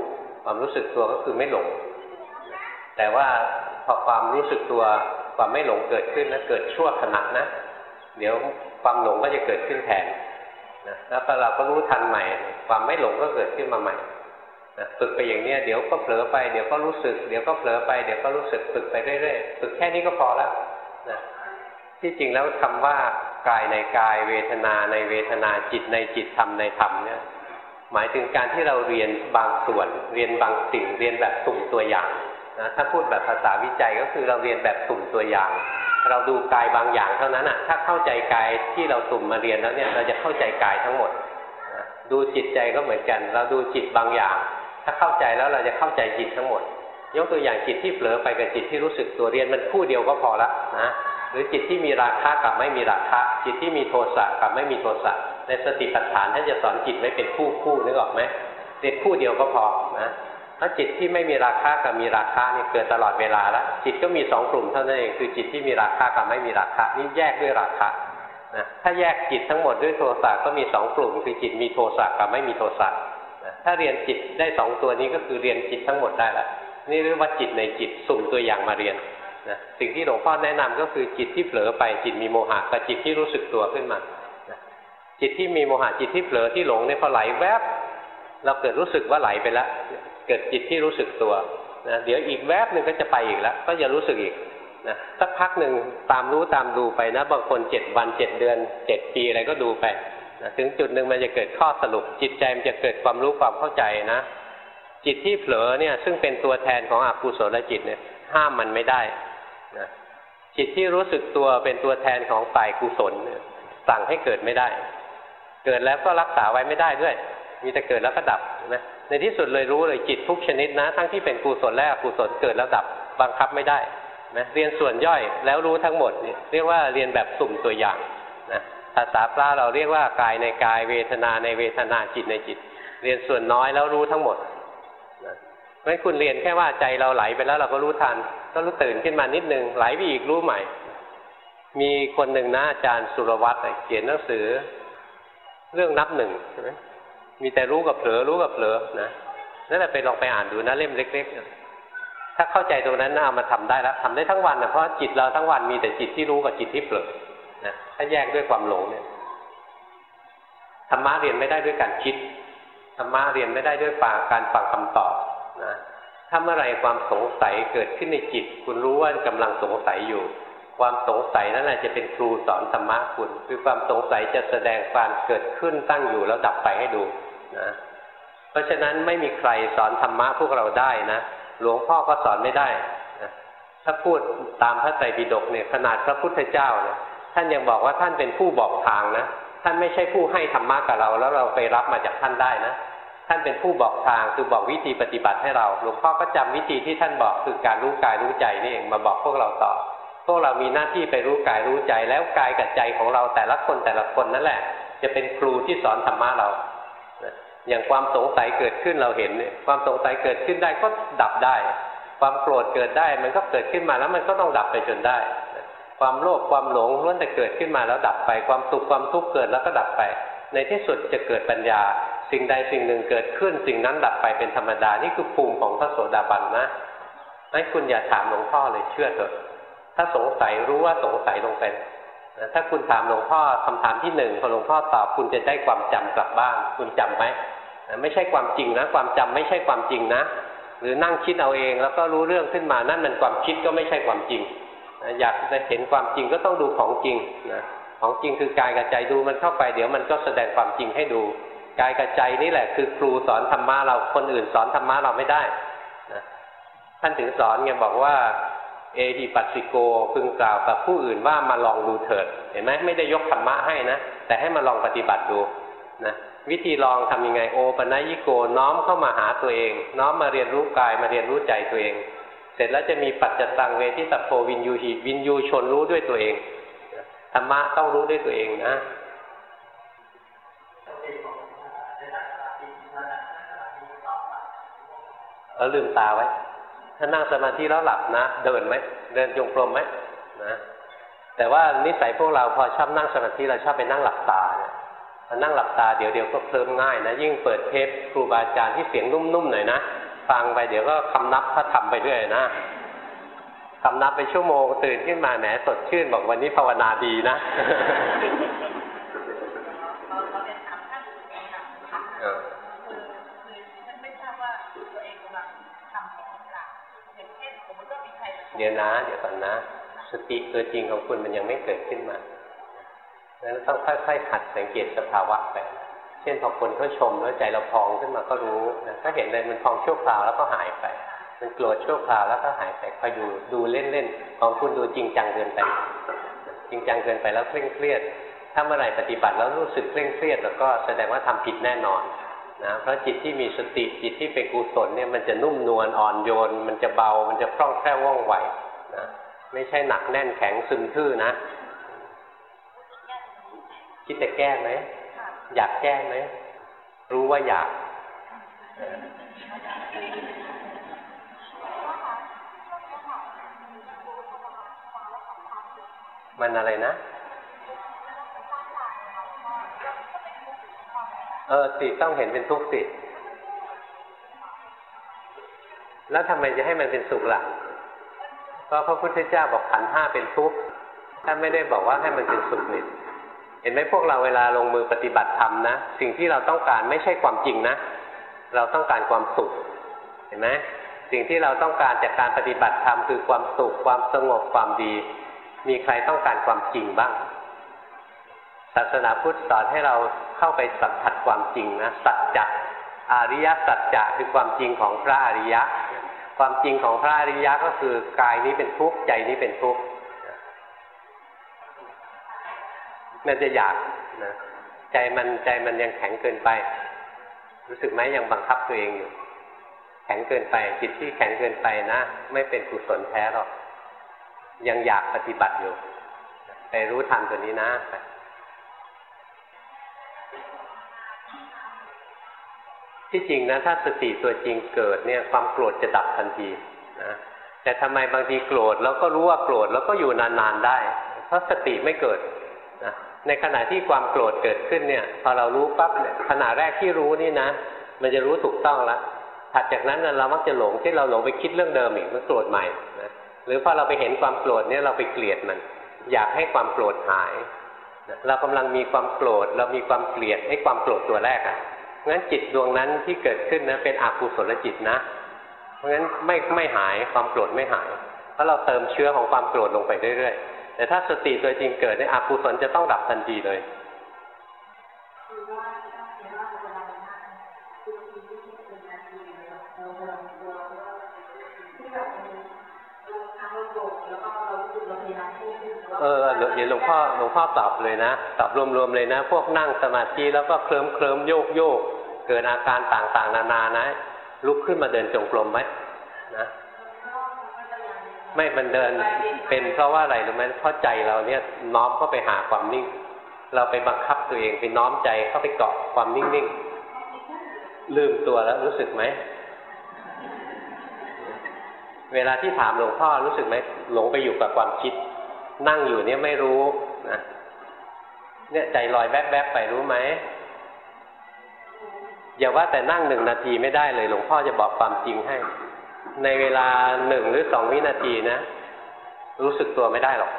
ความรู้สึกตัวก็คือไม่หลง แต่ว่าพอความรู้สึกตัว ความไม่หลงเกิดขึ้นนะเกิดชั่วขณะนะ เดี๋ยวความหลงก็จะเกิดขึ้นแทนนะแล้วเราก็รู้ทันใหม่ ความไม่หลงก็เกิดขึ้นมาใหม่นะฝึกไปอย่างเนี้ยเดี๋ยวก็เผลอไปเดี๋ยวก็รู้สึก เดี๋ยวก็เผลอไปเดี๋ยวก็รู้สึกฝึกไปเรื่อยๆฝึกแค่นี้ก็พอแล้วนะที่จริงแล้วคำว่ากายในกายเวทนาในเวทนาจิตในจิตธรรมในธรรมเนี่ยหมายถึงการที่เราเรียนบางส่วน เรียนบางสิ่งเรียนแบบสุ่มตัวอย่าง นะถ้าพูดแบบภาษาวิจัยก็คือเราเรียนแบบสุ่มตัวอย่าง เราดูกายบางอย่างเท่านั้นอะ ถ้าเข้าใจกายที่เราสุ่มมาเรียนแล้วเนี่ยเราจะเข้าใจกายทั้งหมดนะดูจิตใจก็เหมือนกัน เราดูจิตบางอย่าง ถ้าเข้าใจแล้วเราจะเข้าใจจิตทั้งหมด ยกตัวอย่างจิตที่เผลอไปกับจิตที่รู้สึกตัวเรียนมันคู่เดียวก็พอละนะหรือจิตที่มีราคะกับไม่มีราคะ จิตที่มีโทสะกับไม่มีโทสะในสติปัฏฐานท่านจะสอนจิตไว้เป็นคู่คู่นึกออกไหมเรียนคู่เดียวก็พอนะ ถ้าจิตที่ไม่มีราคะกับมีราคะนี่เกิดตลอดเวลาแล้วจิตก็มีสองกลุ่มเท่านั้นเองคือจิตที่มีราคะกับไม่มีราคะนี่แยกด้วยราคะนะถ้าแยกจิตทั้งหมดด้วยโทสะก็มีสองกลุ่ม คือจิตมีโทสะกับไม่มีโทสะนะถ้าเรียนจิตได้สองตัวนี้ก็คือเรียนจิตทั้งหมดได้ละนี่เรียกว่าจิตในจิตสุ่มตัวอย่างมาเรียนนะสิ่งที่หลวงพ่อแนะนำก็คือจิตที่เผลอไปจิตมีโมหะกับจิตที่รู้สึกตัวขึ้นมานะจิตที่มีโมหะจิตที่เผลอที่หลงเนี่ยพอไหลแวบเราเกิดรู้สึกว่าไหลไปแล้ว เกิดจิตที่รู้สึกตัวนะเดี๋ยวอีกแวบหนึ่งก็จะไปอีกแล้ว ก็จะรู้สึกอีกนะสักพักหนึ่งตามรู้ตามดูไปนะบางคนเจ็ดวันเจ็ดเดือนเจ็ดปีอะไรก็ดูไปนะถึงจุดหนึ่งมันจะเกิดข้อสรุป จิตใจมันจะเกิดความรู้ความเข้าใจนะ จิตที่เผลอเนี่ย ซึ่งเป็นตัวแทนของอกุศลจิตเนี่ย ห้ามมันไม่ได้นะจิตที่รู้สึกตัวเป็นตัวแทนของฝ่ายกุศลสั่งให้เกิดไม่ได้ เกิดแล้วก็รักษาไว้ไม่ได้ด้วย มีแต่เกิดแล้วก็ดับนะในที่สุดเลยรู้เลยจิตทุกชนิดนะ ทั้งที่เป็นกุศลและอกุศลเกิดแล้วดับบังคับไม่ได้นะเรียนส่วนย่อยแล้วรู้ทั้งหมดเรียกว่าเรียนแบบสุ่มตัวอย่างนะภาษาพระเราเรียกว่ากายในกายเวทนาในเวทนาจิตในจิต เรียนส่วนน้อยแล้วรู้ทั้งหมดนะเพราะฉะนั้นคุณเรียนแค่ว่าใจเราไหลไปแล้วเราก็รู้ทัน ก็รู้ตื่นขึ้นมานิดนึงไหลไปอีกรู้ใหม่ มีคนหนึ่งนะอาจารย์สุรวัตรเขียนหนังสือ เรื่องนับหนึ่งใช่ไหม มีแต่รู้กับเผลอรู้กับเผลอนะนั่นแหละไปลองไปอ่านดูนะเล่มเล็กๆถ้าเข้าใจตรงนั้นน่าเอามาทำได้แล้วทำได้ทั้งวันนะเพราะจิตเราทั้งวันมีแต่จิตที่รู้กับจิตที่เผลอนะถ้าแยกด้วยความหลงเนี่ยธรรมะเรียนไม่ได้ด้วยการคิดธรรมะเรียนไม่ได้ด้วยปาการฟังคำตอบนะถ้าเมื่อไรความสงสัยเกิดขึ้นในจิต คุณรู้ว่ากำลังสงสัยอยู่ความสงสัยนั่นแหละจะเป็นครูสอนธรรมะคุณ คือความสงสัยจะแสดงการเกิดขึ้นตั้งอยู่แล้วดับไปให้ดู นะเพราะฉะนั้นไม่มีใครสอนธรรมะพวกเราได้นะหลวงพ่อก็สอนไม่ได้นะถ้าพูดตามพระไตรปิฎกเนี่ยขนาดพระพุทธเจ้าเนี่ยท่านยังบอกว่าท่านเป็นผู้บอกทางนะท่านไม่ใช่ผู้ให้ธรรมะกับเรา แล้วเราไปรับมาจากท่านได้นะท่านเป็นผู้บอกทางคือบอกวิธีปฏิบัติให้เรา หลวงพ่อก็จำวิธีที่ท่านบอกคือการรู้กายรู้ใจนี่เองมาบอกพวกเราต่อ พวกเรามีหน้าที่ไปรู้กายรู้ใจแล้วกายกับใจของเราแต่ละคนแต่ละคนนั่นแหละ จะเป็นครูที่สอนธรรมะเรา อย่างความสงสัยเกิดขึ้นเราเห็นเนี่ยความสงสัยเกิดขึ้นได้ก็ดับได้ ความโกรธเกิดได้มันก็เกิดขึ้นมาแล้วมันก็ต้องดับไปจนได้ ความโลภความหลงล้วนแต่เกิดขึ้นมาแล้วดับไป ความสุขความทุกข์เกิดแล้วก็ดับไป ในที่สุดจะเกิดปัญญา สิ่งใดสิ่งหนึ่งเกิดขึ้น สิ่งนั้นดับไปเป็นธรรมดานี่คือภูมิของพระโสดาบันนะให้คุณอย่าถามหลวงพ่อเลยเชื่อเถอะถ้าสงสัยรู้ว่าสงสัยลงไป ถ้าคุณถามหลวงพ่อคำถามที่หนึ่งพอหลวงพ่อตอบคุณจะได้ความจำกลับบ้านคุณจำไหมไม่ใช่ความจริงนะ ความจำไม่ใช่ความจริงนะ หรือนั่งคิดเอาเองแล้วก็รู้เรื่องขึ้นมานั่นมันความคิดก็ไม่ใช่ความจริง อยากจะเห็นความจริงก็ต้องดูของจริงนะของจริงคือกายกับใจดูมันเข้าไปเดี๋ยวมันก็แสดงความจริงให้ดูกายกับใจนี่แหละคือครูสอนธรรมะเราคนอื่นสอนธรรมะเราไม่ได้นะท่านถึงสอนไงบอกว่า เอหิปัสสิโกพึงกล่าวกับผู้อื่นว่ามาลองดูเถิด เห็นไหมไม่ได้ยกธรรมะให้นะ แต่ให้มาลองปฏิบัติดูนะวิธีลองทํำยังไงโอปนัยิโกน้อมเข้ามาหาตัวเอง น้อมมาเรียนรู้กายมาเรียนรู้ใจตัวเอง เสร็จแล้วจะมีปัจจตังเวทิสัพโพวินยูหิวินยูชนรู้ด้วยตัวเองธรรมะต้องรู้ด้วยตัวเองนะแล้วลืมตาไว้ ถ้านั่งสมาธิแล้วหลับนะ เดินไหมเดินจงกรมไหมนะแต่ว่านิสัยพวกเราพอชอบนั่งสมาธิเราชอบไปนั่งหลับตาเนี่ยนั่งหลับตาเดี๋ยวเดี๋ยวก็เคลิ้มง่ายนะยิ่งเปิดเทปครูบาอาจารย์ที่เสียงนุ่มๆหน่อยนะฟังไปเดี๋ยวก็คำนับพระธรรมไปเรื่อยนะคำนับไปชั่วโมงตื่นขึ้นมาแหมสดชื่นบอกวันนี้ภาวนาดีนะเเดี๋ยวนะ เดี๋ยวก่อนนะ สติตัวจริงของคุณมันยังไม่เกิดขึ้นมานั้นต้องค่อยๆหัดสังเกตสภาวะไป เช่นพอคนเขาชมแล้วใจเราพองขึ้นมาก็รู้นะถ้าเห็นเลยมันพองชั่วคราวแล้วก็หายไป มันโกรธชั่วคราวแล้วก็หายไปคอยดูดูเล่นๆของคุณดูจริงจังเกินไป จริงจังเกินไปแล้วเคร่งเครียด ถ้าเมื่อไหร่ปฏิบัติแล้วรู้สึกเคร่งเครียด แล้วก็แสดงว่าทำผิดแน่นอน นะเพราะจิตที่มีสติจิตที่เป็นกุศลเนี่ยมันจะนุ่มนวลอ่อนโยน มันจะเบา มันจะคล่องแคล่วว่องไวนะไม่ใช่หนักแน่นแข็งซึมทื่อนะ คิดจะแก้ไหมอยากแก้ไหมรู้ว่าอยากมันอะไรนะ เออสิต้องเห็นเป็นทุกข์สิแล้วทำไมจะให้มันเป็นสุขล่ะก็พระพุทธเจ้าบอกขันห้าเป็นทุกข์ท่านไม่ได้บอกว่าให้มันเป็นสุขนิดเห็นไหมพวกเราเวลาลงมือปฏิบัติธรรมนะ สิ่งที่เราต้องการไม่ใช่ความจริงนะ เราต้องการความสุข เห็นไหมสิ่งที่เราต้องการจากการปฏิบัติธรรมคือความสุขความสงบความดี มีใครต้องการความจริงบ้าง ศาสนาพุทธสอนให้เราเข้าไปสัมผัสความจริงนะสัจจะอริยสัจจะคือความจริงของพระอริยะ ความจริงของพระอริยะก็คือกายนี้เป็นทุกข์ใจนี้เป็นทุกข์มันจะอยากนะใจมันใจมันยังแข็งเกินไป รู้สึกไหมยังบังคับตัวเองอยู่ แข็งเกินไป จิตที่แข็งเกินไปนะ ไม่เป็นกุศลแท้หรอก ยังอยากปฏิบัติอยู่ ไปรู้ทันตัวนี้นะ ที่จริงนะถ้าสติตัวจริงเกิดเนี่ยความโกรธจะดับทันทีนะแต่ทำไมบางทีโกรธแล้วก็รู้ว่าโกรธแล้วก็อยู่นานๆได้ เพราะสติไม่เกิดนะในขณะที่ความโกรธเกิดขึ้นเนี่ย พอเรารู้ปั๊บเนี่ยขณะแรกที่รู้นี่นะ มันจะรู้ถูกต้องแล้วถัดจากนั้นเรามักจะหลงที่เราหลงไปคิดเรื่องเดิมอีกมันโกรธใหม่นะหรือพอเราไปเห็นความโกรธเนี่ยเราไปเกลียดมัน อยากให้ความโกรธหาย เรากำลังมีความโกรธ เรามีความเกลียดให้ความโกรธตัวแรกอะ่ะ งั้นจิตดวงนั้นที่เกิดขึ้นนะเป็นอกุศลจิตนะ เพราะงั้นไม่ไม่หายความโกรธไม่หาย เพราะเราเติมเชื้อของความโกรธลงไปเรื่อยๆแต่ถ้าสติตัวจริงเกิดเนี่ยอกุศลจะต้องดับทันทีเลย เออเดี๋ยวหลวงพ่อหลวงพ่อตอบเลยนะตอบรวมๆเลยนะ พวกนั่งสมาธิแล้วก็เคลิ้มเคลิ้มโยกโยกเกิดอาการต่างๆ นานานะ ลุกขึ้นมาเดินจงกรมไหมนะไม่มันเดินเป็นเพราะว่าอะไรรู้ไหมเพราะใจเราเนี่ยน้อมเข้าไปหาความนิ่ง เราไปบังคับตัวเองไปน้อมใจเข้าไปเกาะความนิ่งๆลืมตัวแล้วรู้สึกไหมเวลาที่ถามหลวงพ่อรู้สึกไหมหลงไปอยู่กับความคิด นั่งอยู่เนี่ยไม่รู้นะเนี่ยใจลอยแวบๆไปรู้ไหมอย่าว่าแต่นั่งหนึ่งนาทีไม่ได้เลย หลวงพ่อจะบอกความจริงให้ ในเวลาหนึ่งหรือสองวินาทีนะ รู้สึกตัวไม่ได้หรอก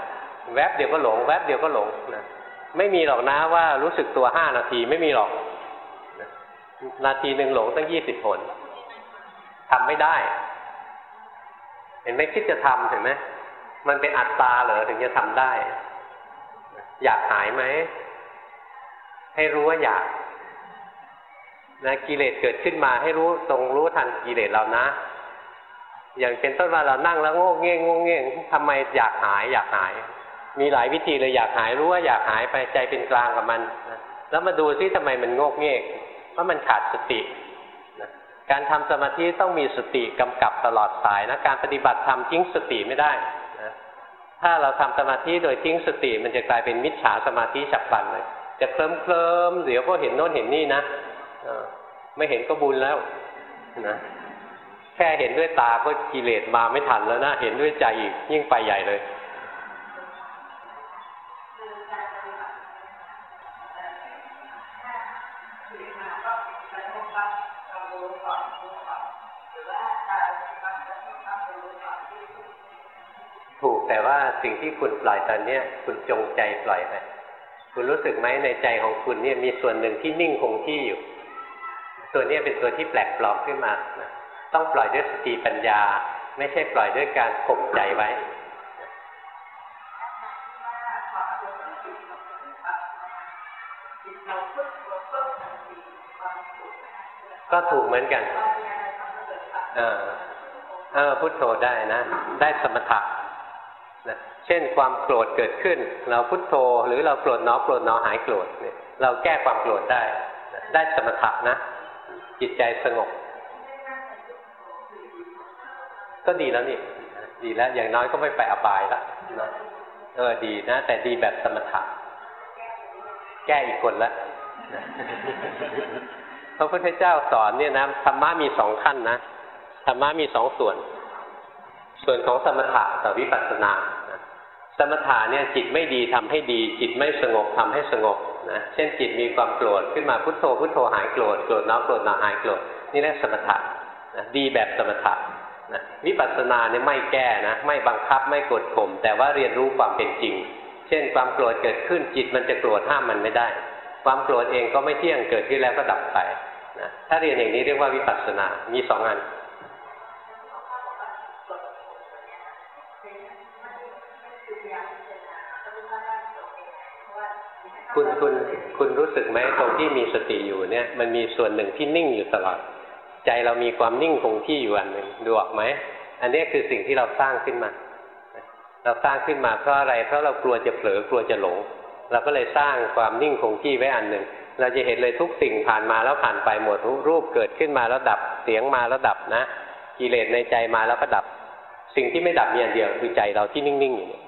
แวบเดียวก็หลง แวบเดียวก็หลงนะไม่มีหรอกนะว่ารู้สึกตัวห้านาทีไม่มีหรอก นาทีหนึ่งหลงตั้งยี่สิบผลทำไม่ได้ เห็นไหมคิดจะทำเห็นไหม มันเป็นอัตตาเหรอถึงจะทำได้ อยากหายไหม ให้รู้ว่าอยากนะกิเลสเกิดขึ้นมาให้รู้ตรงรู้ทันกิเลสเรานะ อย่างเป็นต้นว่าเรานั่งแล้วโง่เง่งโง่เง่งทำไมอยากหาย อยากหาย มีหลายวิธีเลยอยากหายรู้ว่าอยากหายไปใจเป็นกลางกับมันนะแล้วมาดูซิทำไมมันโง่เง่งเพราะมันขาดสตินะการทำสมาธิต้องมีสติกำกับตลอดสายนะการปฏิบัติทำทิ้งสติไม่ได้ ถ้าเราทำสมาธิโดยทิ้งสติมันจะกลายเป็นมิจฉาสมาธิฉับพลันเลย จะเคลิ้มเคลิมเดี๋ยวก็เห็นโน้นเห็นนี่นะไม่เห็นก็บุญแล้วนะแค่เห็นด้วยตาก็กิเลสมาไม่ทันแล้วนะ เห็นด้วยใจอีกยิ่งไปใหญ่เลย แต่ว่าสิ่งที่คุณปล่อยตอนเนี้ย คุณจงใจปล่อยไปคุณรู้สึกไหมในใจของคุณเนี่ยมีส่วนหนึ่งที่นิ่งคงที่อยู่ ตัวนี้เป็นตัวที่แปลกปลอมขึ้นมานะต้องปล่อยด้วยสติปัญญา ไม่ใช่ปล่อยด้วยการข่มใจไว้ก็ถูกเหมือนกัน เออ เออพุทโธได้นะ ได้สมถะ นะเช่นความโกรธเกิดขึ้น เราพุทโธ หรือเราโกรธน้อโกรธน้อหายโกรธเนี่ยเราแก้ความโกรธได้ ได้สมถะนะ จิตใจสงบ ก็ดีแล้วนี่ ดีแล้ว อย่างน้อยก็ไม่ไปอบายละนะเออดีนะ แต่ดีแบบสมถะ แก้อีกคนละพระพุทธเจ้าสอนเนี่ยนะธรรมะมีสองขั้นนะธรรมะมีสองส่วน ส่วนของสมถะกับวิปัสสนาสมถะเนี่ยจิตไม่ดีทำให้ดี จิตไม่สงบทำให้สงบนะเช่นจิตมีความโกรธขึ้นมาพุทโธพุทโธหายโกรธโกรธน้อโกรธน้อหายโกรธนี่เรียกสมถะนะดีแบบสมถะนะวิปัสสนาเนี่ยไม่แก้นะไม่บังคับไม่กดข่มแต่ว่าเรียนรู้ความเป็นจริง เช่นความโกรธเกิดขึ้นจิตมันจะโกรธห้ามมันไม่ได้ ความโกรธเองก็ไม่เที่ยงเกิดขึ้นแล้วก็ดับไปนะถ้าเรียนอย่างนี้เรียกว่าวิปัสสนา มีสองอัน คุณคุณคุณรู้สึกไหมตรงที่มีสติอยู่เนี่ย มันมีส่วนหนึ่งที่นิ่งอยู่ตลอด ใจเรามีความนิ่งคงที่อยู่อันหนึ่งดูออกไหมอันนี้คือสิ่งที่เราสร้างขึ้นมา เราสร้างขึ้นมาเพราะอะไร เพราะเรากลัวจะเผลอกลัวจะหลง เราก็เลยสร้างความนิ่งคงที่ไว้อันหนึ่ง เราจะเห็นเลยทุกสิ่งผ่านมาแล้วผ่านไปหมดรูปเกิดขึ้นมาแล้วดับเสียงมาแล้วดับนะกิเลสในใจมาแล้วก็ดับ สิ่งที่ไม่ดับมีอย่างเดียวคือใจเราที่นิ่งๆอยู่เนี่ย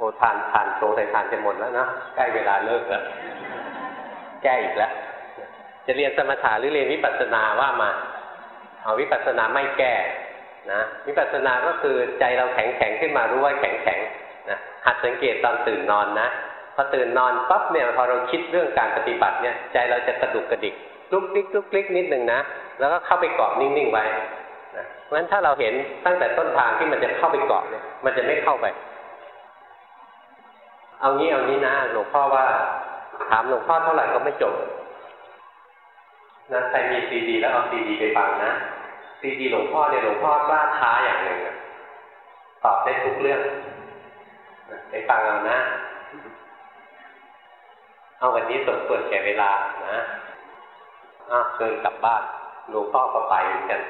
โอ้ทานทานโตใส่ทานจะหมดแล้วนะใกล้เวลาเลิกแล้วแก้อีกแล้วจะเรียนสมถะหรือเรียนวิปัสสนาว่ามาเอาวิปัสสนาไม่แก้นะวิปัสสนาก็คือใจเราแข็งแข็งขึ้นมารู้ว่าแข็งแข็งนะหัดสังเกตตอนตื่นนอนนะพอตื่นนอนปั๊บเนี่ยพอเราคิดเรื่องการปฏิบัติเนี่ยใจเราจะกระดุกกระดิกลุกลิกลุกลิกนิดหนึ่งนะแล้วก็เข้าไปเกาะนิ่งๆไว้นะเพราะฉะนั้นถ้าเราเห็นตั้งแต่ต้นทางที่มันจะเข้าไปเกาะเนี่ยมันจะไม่เข้าไป เอางี้เอางี้นะหลวงพ่อว่า ถามหลวงพ่อเท่าไหร่ก็ไม่จบนะใครมีซีดี แล้วเอาซีดีไปฟังนะซีดีหลวงพ่อเนี่ยหลวงพ่อกล้าท้าอย่างหนึ่งอะตอบได้ทุกเรื่องไปฟังเอานะ เอาวันนี้สมควรแก่เวลานะอ้าวเชิญกลับบ้านหลวงพ่อก็ไปเหมือนกัน